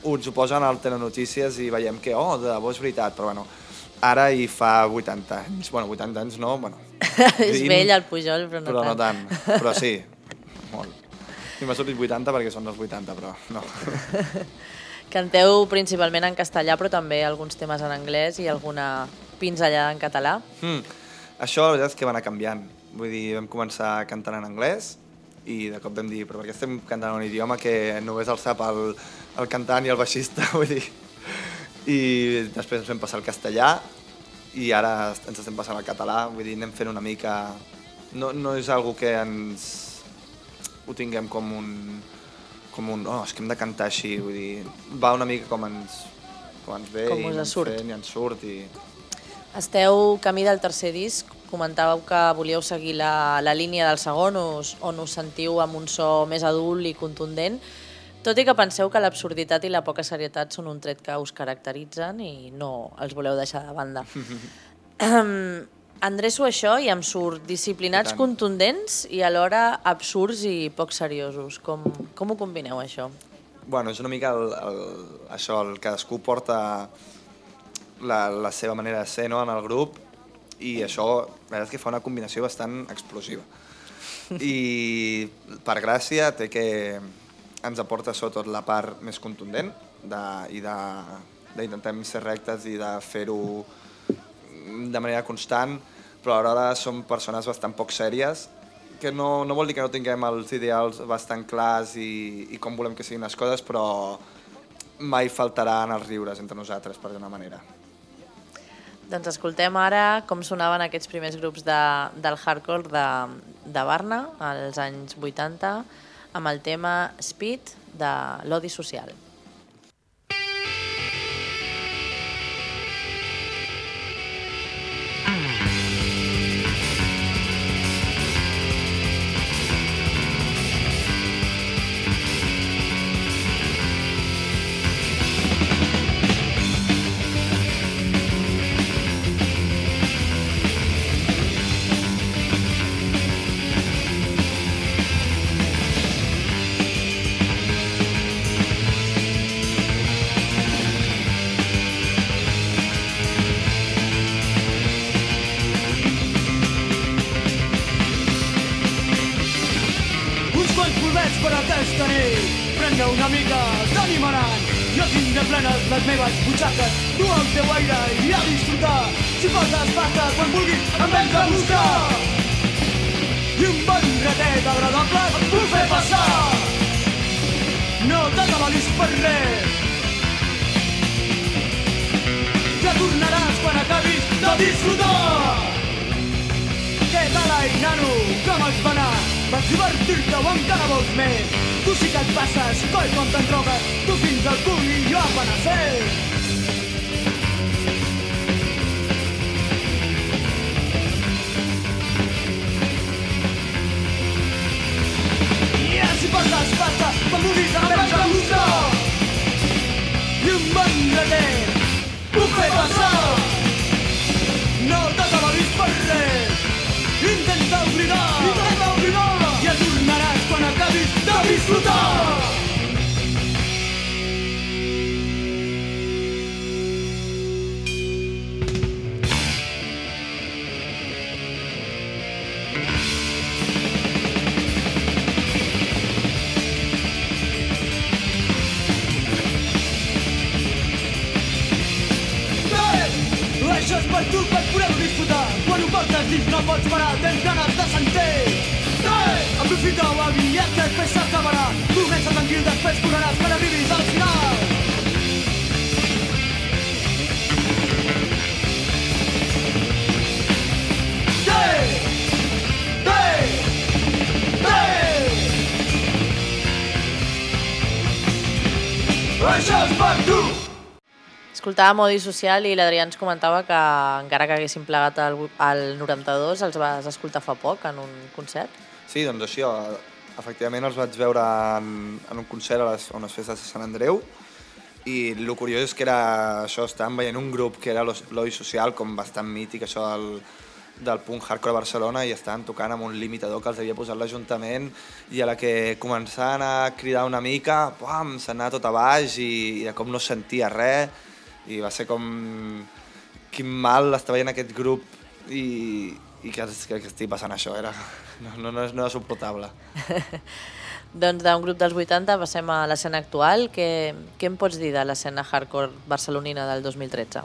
ens ho posen al Telenotícies i veiem que, oh, de debò és veritat, però bueno, ara hi fa 80 anys, bueno, 80 anys no, bueno, és vell el Pujol, però no però no tant. tant, però sí, molt. I m'ha sortit 80 perquè són dels 80, però no. Canteu principalment en castellà, però també alguns temes en anglès i alguna pinzellada en català. Mm. Això la veritat és que va anar canviant. Vull dir, vam començar cantant en anglès i de cop vam dir, però per què estem cantant en un idioma que només el sap el, el cantant i el baixista, vull dir. I després ens vam passar al castellà i ara ens estem passant al català, vull dir, anem fent una mica... No, no és algo que ens ho tinguem com un, com un, oh, és que hem de cantar així, vull dir, va una mica com ens, com ens ve Com i anem surt. fent i ens surt i... Esteu camí del tercer disc, comentàveu que volíeu seguir la, la línia del segon, us, on us sentiu amb un so més adult i contundent, tot i que penseu que l'absurditat i la poca serietat són un tret que us caracteritzen i no els voleu deixar de banda. endreço això i em surt disciplinats, contundents i alhora absurds i poc seriosos. Com, com ho combineu, això? Bueno, és una mica el, el, això, el cadascú porta la, la seva manera de ser no, en el grup i això, la veritat és que fa una combinació bastant explosiva. I per gràcia té que ens aporta sobretot la part més contundent de, i de d'intentem ser rectes i de fer-ho de manera constant, però alhora som persones bastant poc sèries que no, no vol dir que no tinguem els ideals bastant clars i, i com volem que siguin les coses, però mai faltaran els riures entre nosaltres, per d'una manera. Doncs escoltem ara com sonaven aquests primers grups de, del hardcore de, de Barna als anys 80 amb el tema Speed de l'odi social. Portes dins, no pots parar, tens ganes de sentir. Hey! Aprofita-ho, aviat que després s'acabarà. Comença tranquil, després correràs quan arribis al final. Això és per tu! Escoltàvem Odi Social i l'Adrià ens comentava que encara que haguessin plegat el, el 92 els vas escoltar fa poc en un concert. Sí, doncs això, efectivament els vaig veure en, en un concert a les, a unes festes de Sant Andreu i el curiós és que era això, estàvem veient un grup que era l'Oi Social, com bastant mític, això del, del punk hardcore a Barcelona i estaven tocant amb un limitador que els havia posat l'Ajuntament i a la que començaven a cridar una mica, pam, s'anava tot a baix i, i de com no sentia res i va ser com quin mal està veient aquest grup i, i que, que, que estigui passant això, era, no, no, no, és- no era suportable. Doncs d'un grup dels 80 passem a l'escena actual. Què, què em pots dir de l'escena hardcore barcelonina del 2013?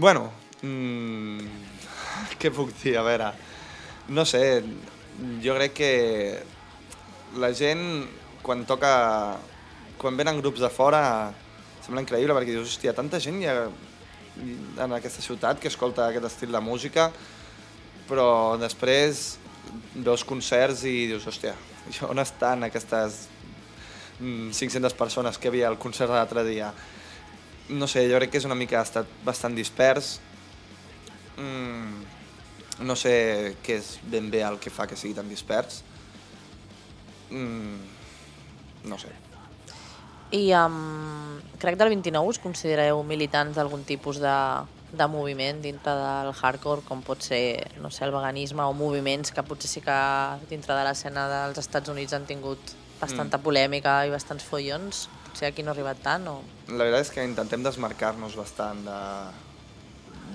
Bueno, mm, què puc dir? A veure, no sé, jo crec que la gent, quan toca... Quan venen grups de fora, sembla increïble perquè dius, hòstia, tanta gent hi ha en aquesta ciutat que escolta aquest estil de música, però després veus concerts i dius, hòstia, on estan aquestes mm, 500 persones que havia al concert de l'altre dia? no sé, jo crec que és una mica, ha estat bastant dispers. Mm, no sé què és ben bé el que fa que sigui tan dispers. Mm, no sé. I um, crec del 29 us considereu militants d'algun tipus de, de moviment dintre del hardcore, com pot ser no sé, el veganisme o moviments que potser sí que dintre de l'escena dels Estats Units han tingut bastanta polèmica i bastants follons. Potser aquí no ha arribat tant o... La veritat és que intentem desmarcar-nos bastant de...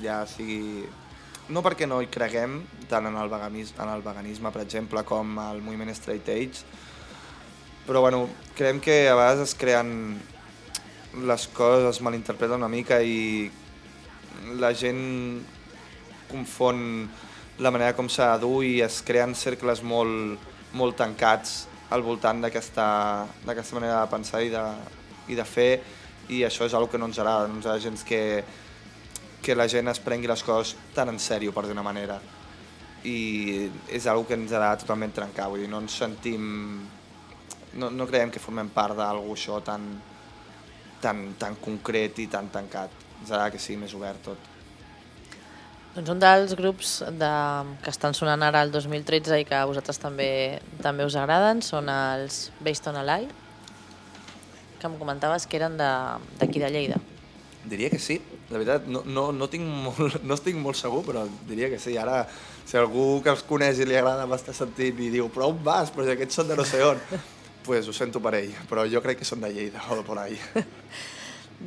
Ja sigui... No perquè no hi creguem tant en el, veganisme, en el veganisme, per exemple, com el moviment straight edge, però bueno, creiem que a vegades es creen les coses, es malinterpreten una mica i la gent confon la manera com s'ha de dur i es creen cercles molt, molt tancats al voltant d'aquesta manera de pensar i de, i de fer i això és una que no ens agrada, no ens agrada gens que, que la gent es prengui les coses tan en sèrio, per dir una manera. I és una que ens agrada totalment trencar, vull dir, no ens sentim... No, no creiem que formem part d'algú això tan, tan, tan concret i tan tancat. Ens agrada que sigui més obert tot. Doncs un dels grups de, que estan sonant ara el 2013 i que a vosaltres també també us agraden són els Based on a Lie, que em comentaves que eren de- d'aquí de, de Lleida. Diria que sí, la veritat, no, no, no, tinc molt, no estic molt segur, però diria que sí. Ara, si algú que els coneix i li agrada m'està sentint i diu però on vas? Però si aquests són de no sé on, pues ho sento per ell, però jo crec que són de Lleida o de por ahí.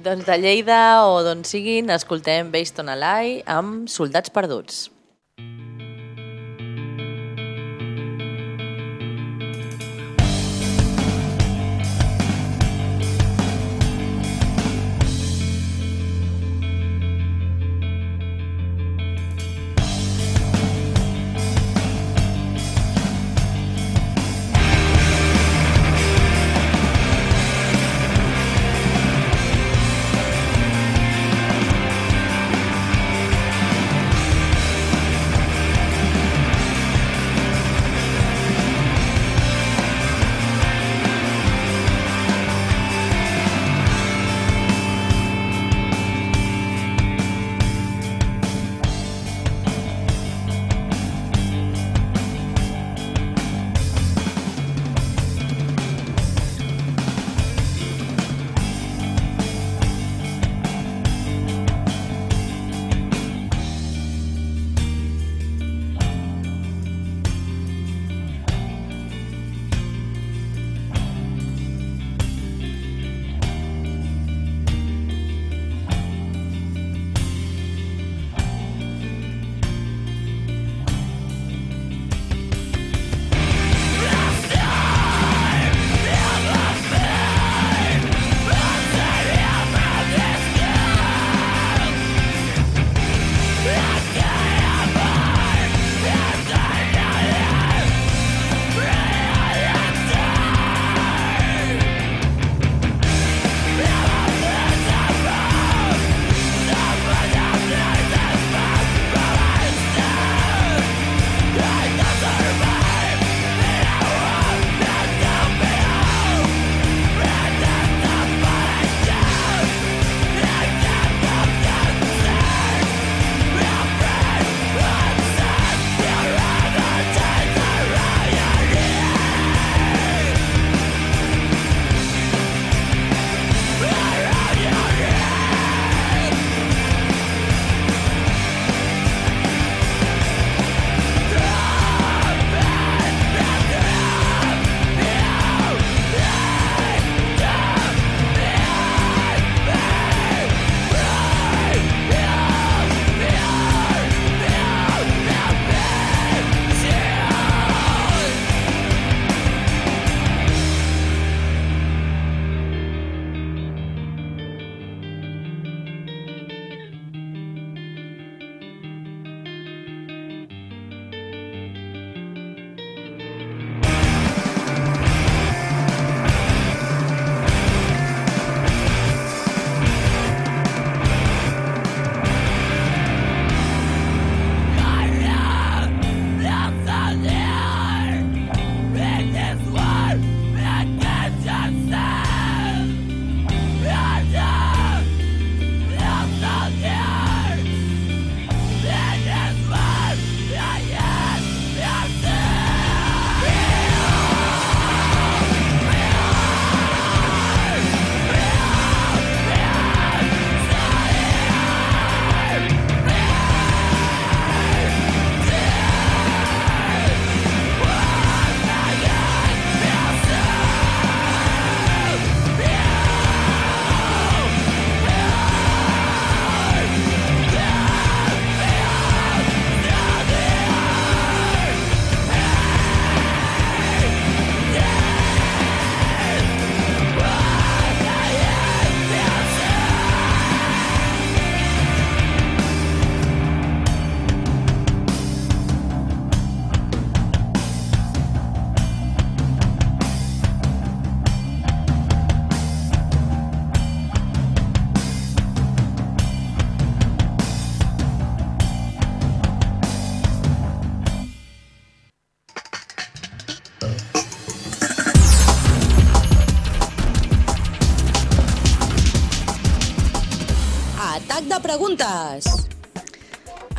Doncs de Lleida o d'on siguin, escoltem Based on a Lie amb Soldats Perduts.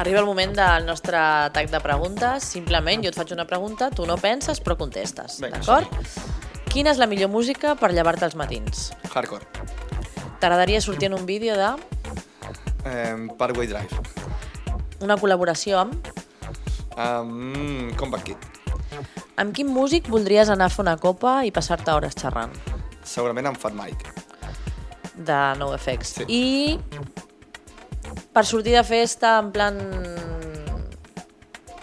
Arriba el moment del nostre atac de preguntes. Simplement jo et faig una pregunta, tu no penses però contestes, d'acord? Quina és la millor música per llevar-te als matins? Hardcore. T'agradaria sortir en un vídeo de Eh, Parkway Drive. una col·laboració amb... Um, Combat Kid. Amb quin músic voldries anar a fer una copa i passar-te hores xerrant? Segurament amb Fat Mike. De NoFX. Sí. I per sortir de festa en plan...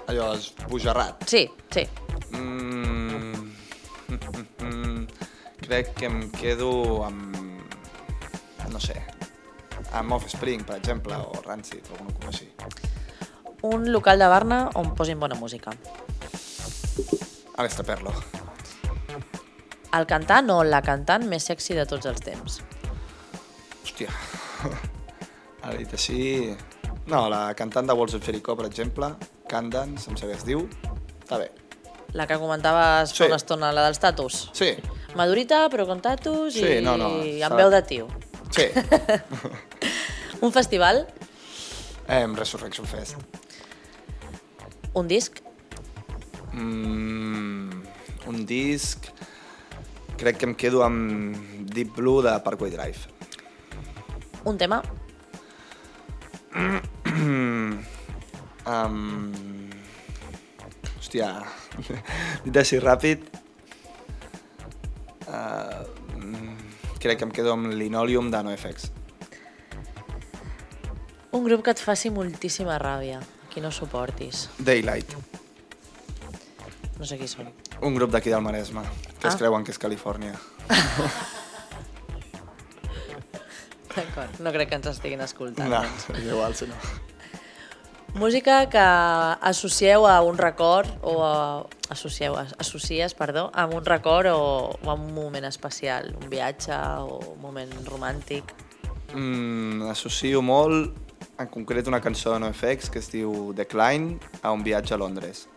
Allò és bojarrat. Sí, sí. Mm, mm, crec que em quedo amb... No sé, amb Offspring, per exemple, o Rancid, o alguna cosa així. Un local de Barna on posin bona música. Alex Perlo. El cantant o la cantant més sexy de tots els temps? Hòstia. Ara dit així... No, la cantant de Walls of Jericho, per exemple, Candance, em sé què es diu, està bé. La que comentaves fa Sí. una estona, la dels tatus. Sí, Madurita, però con tatus Sí, i no, no, amb veu de tio. sí. Un festival, eh, Resurrection Fest. un disc, Mm, un disc... Crec que em quedo amb Deep Blue de Parkway Drive. un tema, um, hòstia, dit així ràpid, uh, crec que em quedo amb Linoleum de NoFX. un grup que et faci moltíssima ràbia, qui no suportis. Daylight, No sé qui són. un grup d'aquí del Maresme, que es Ah. creuen que és Califòrnia. D'acord, no crec que ens estiguin escoltant. No, doncs. igual, si no. Música que associeu a un record o a... associeu, associes, perdó, amb un record o, o amb un moment especial, un viatge o un moment romàntic. Mm, associo molt, en concret, una cançó de NoFX que es diu Decline, a un viatge a Londres.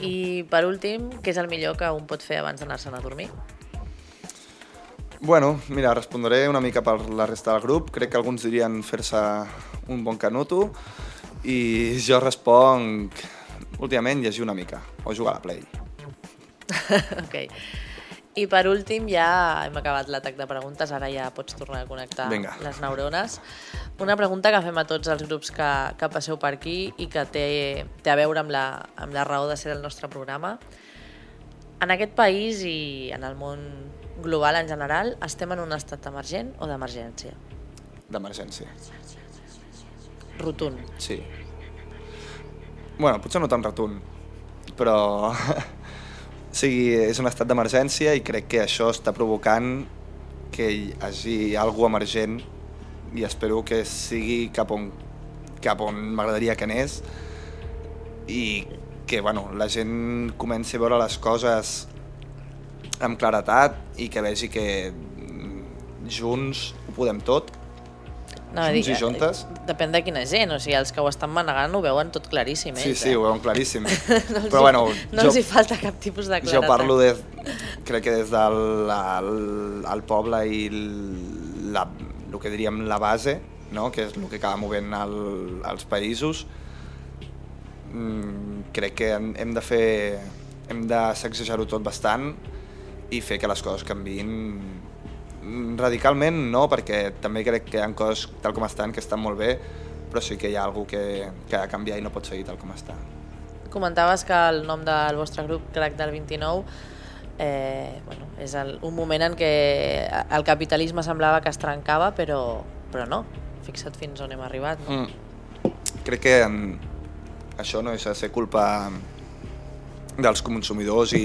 I per últim, què és el millor que un pot fer abans d'anar-se'n a dormir? Bueno, mira, respondré una mica per la resta del grup. Crec que alguns dirien fer-se un bon canuto i jo responc últimament llegir una mica o jugar a la Play. ok. I per últim, ja hem acabat l'atac de preguntes, ara ja pots tornar a connectar Vinga. les neurones. Una pregunta que fem a tots els grups que, que passeu per aquí i que té, té a veure amb la, amb la raó de ser del nostre programa. En aquest país i en el món global en general, estem en un estat emergent o d'emergència? D'emergència. Rotund. Sí. Bueno, potser no tan rotund, però... o sigui, és un estat d'emergència i crec que això està provocant que hi hagi algú emergent i espero que sigui cap on, cap on m'agradaria que anés i que bueno, la gent comenci a veure les coses amb claretat i que vegi que mm, junts ho podem tot No, Junts i juntes. Depèn de quina gent, o sigui, els que ho estan manegant ho veuen tot claríssim. Sí, ells, sí, eh? ho veuen claríssim. no Però hi- bueno, no jo- els hi falta cap tipus de claretat. Jo parlo des, crec que des del el, el poble i la, el que diríem la base, no? que és el que acaba movent el, els països, mm, crec que hem, hem de fer hem de sacsejar-ho tot bastant i fer que les coses canviïn radicalment no, perquè també crec que hi ha coses tal com estan que estan molt bé, però sí que hi ha algú que, que ha de canviar i no pot seguir tal com està. Comentaves que el nom del vostre grup, Crack del 29, eh, bueno, és el, un moment en què el capitalisme semblava que es trencava, però, però no. Fixa't fins on hem arribat. No? Mm. Crec que en, això no deixa de ser culpa dels consumidors i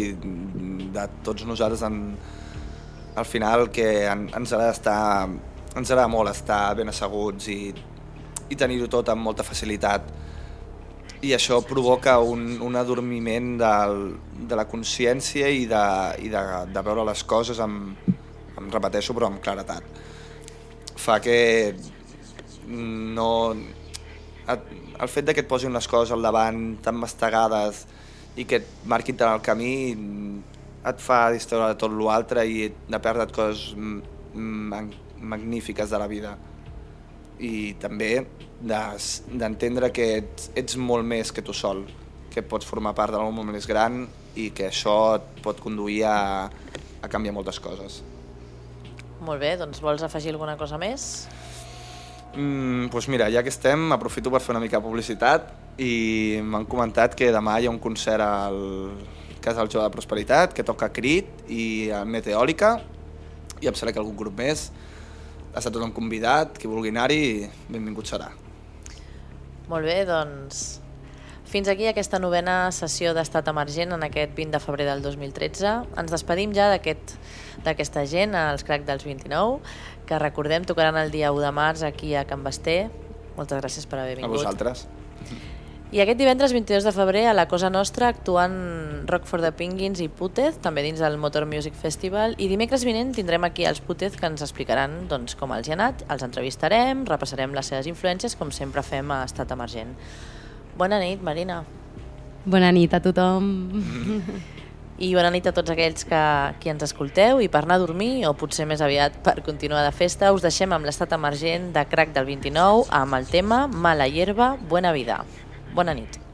de tots nosaltres en, al final que en, ens agrada estar ens agrada molt estar ben asseguts i, i tenir-ho tot amb molta facilitat. I això provoca un, un adormiment del, de la consciència i, de, i de, de veure les coses amb, em repeteixo però amb claretat. Fa que no el fet de que et posin les coses al davant tan mastegades i que et marquin tant el camí et fa distreure de tot l'altre i de perdre't coses mag magnífiques de la vida. i també d'entendre que ets, ets molt més que tu sol, que pots formar part d'algú molt més gran i que això et pot conduir a, a canviar moltes coses. Molt bé, doncs vols afegir alguna cosa més? Mm, doncs mira, ja que estem, aprofito per fer una mica de publicitat i m'han comentat que demà hi ha un concert al Casal Jove de Prosperitat que toca Crit i a Meteòlica i em sembla que algun grup més està tothom convidat, qui vulgui anar-hi, benvingut serà. Molt bé, doncs fins aquí aquesta novena sessió d'estat emergent en aquest 20 de febrer del 2013. Ens despedim ja d'aquest- d'aquesta gent, els crac dels 29, que recordem tocaran el dia 1 de març aquí a Can Basté. Moltes gràcies per haver A vingut. vosaltres. I aquest divendres 22 de febrer a la Cosa Nostra actuant Rock for the Penguins i Putez, també dins del Motor Music Festival. I dimecres vinent tindrem aquí els Putez que ens explicaran doncs, com els hi ha anat, els entrevistarem, repassarem les seves influències, com sempre fem a Estat Emergent. Bona nit, Marina. Bona nit a tothom. I bona nit a tots aquells que, que ens escolteu i per anar a dormir o potser més aviat per continuar de festa us deixem amb l'estat emergent de Crack del 29 amb el tema Mala hierba, buena vida. Bona nit.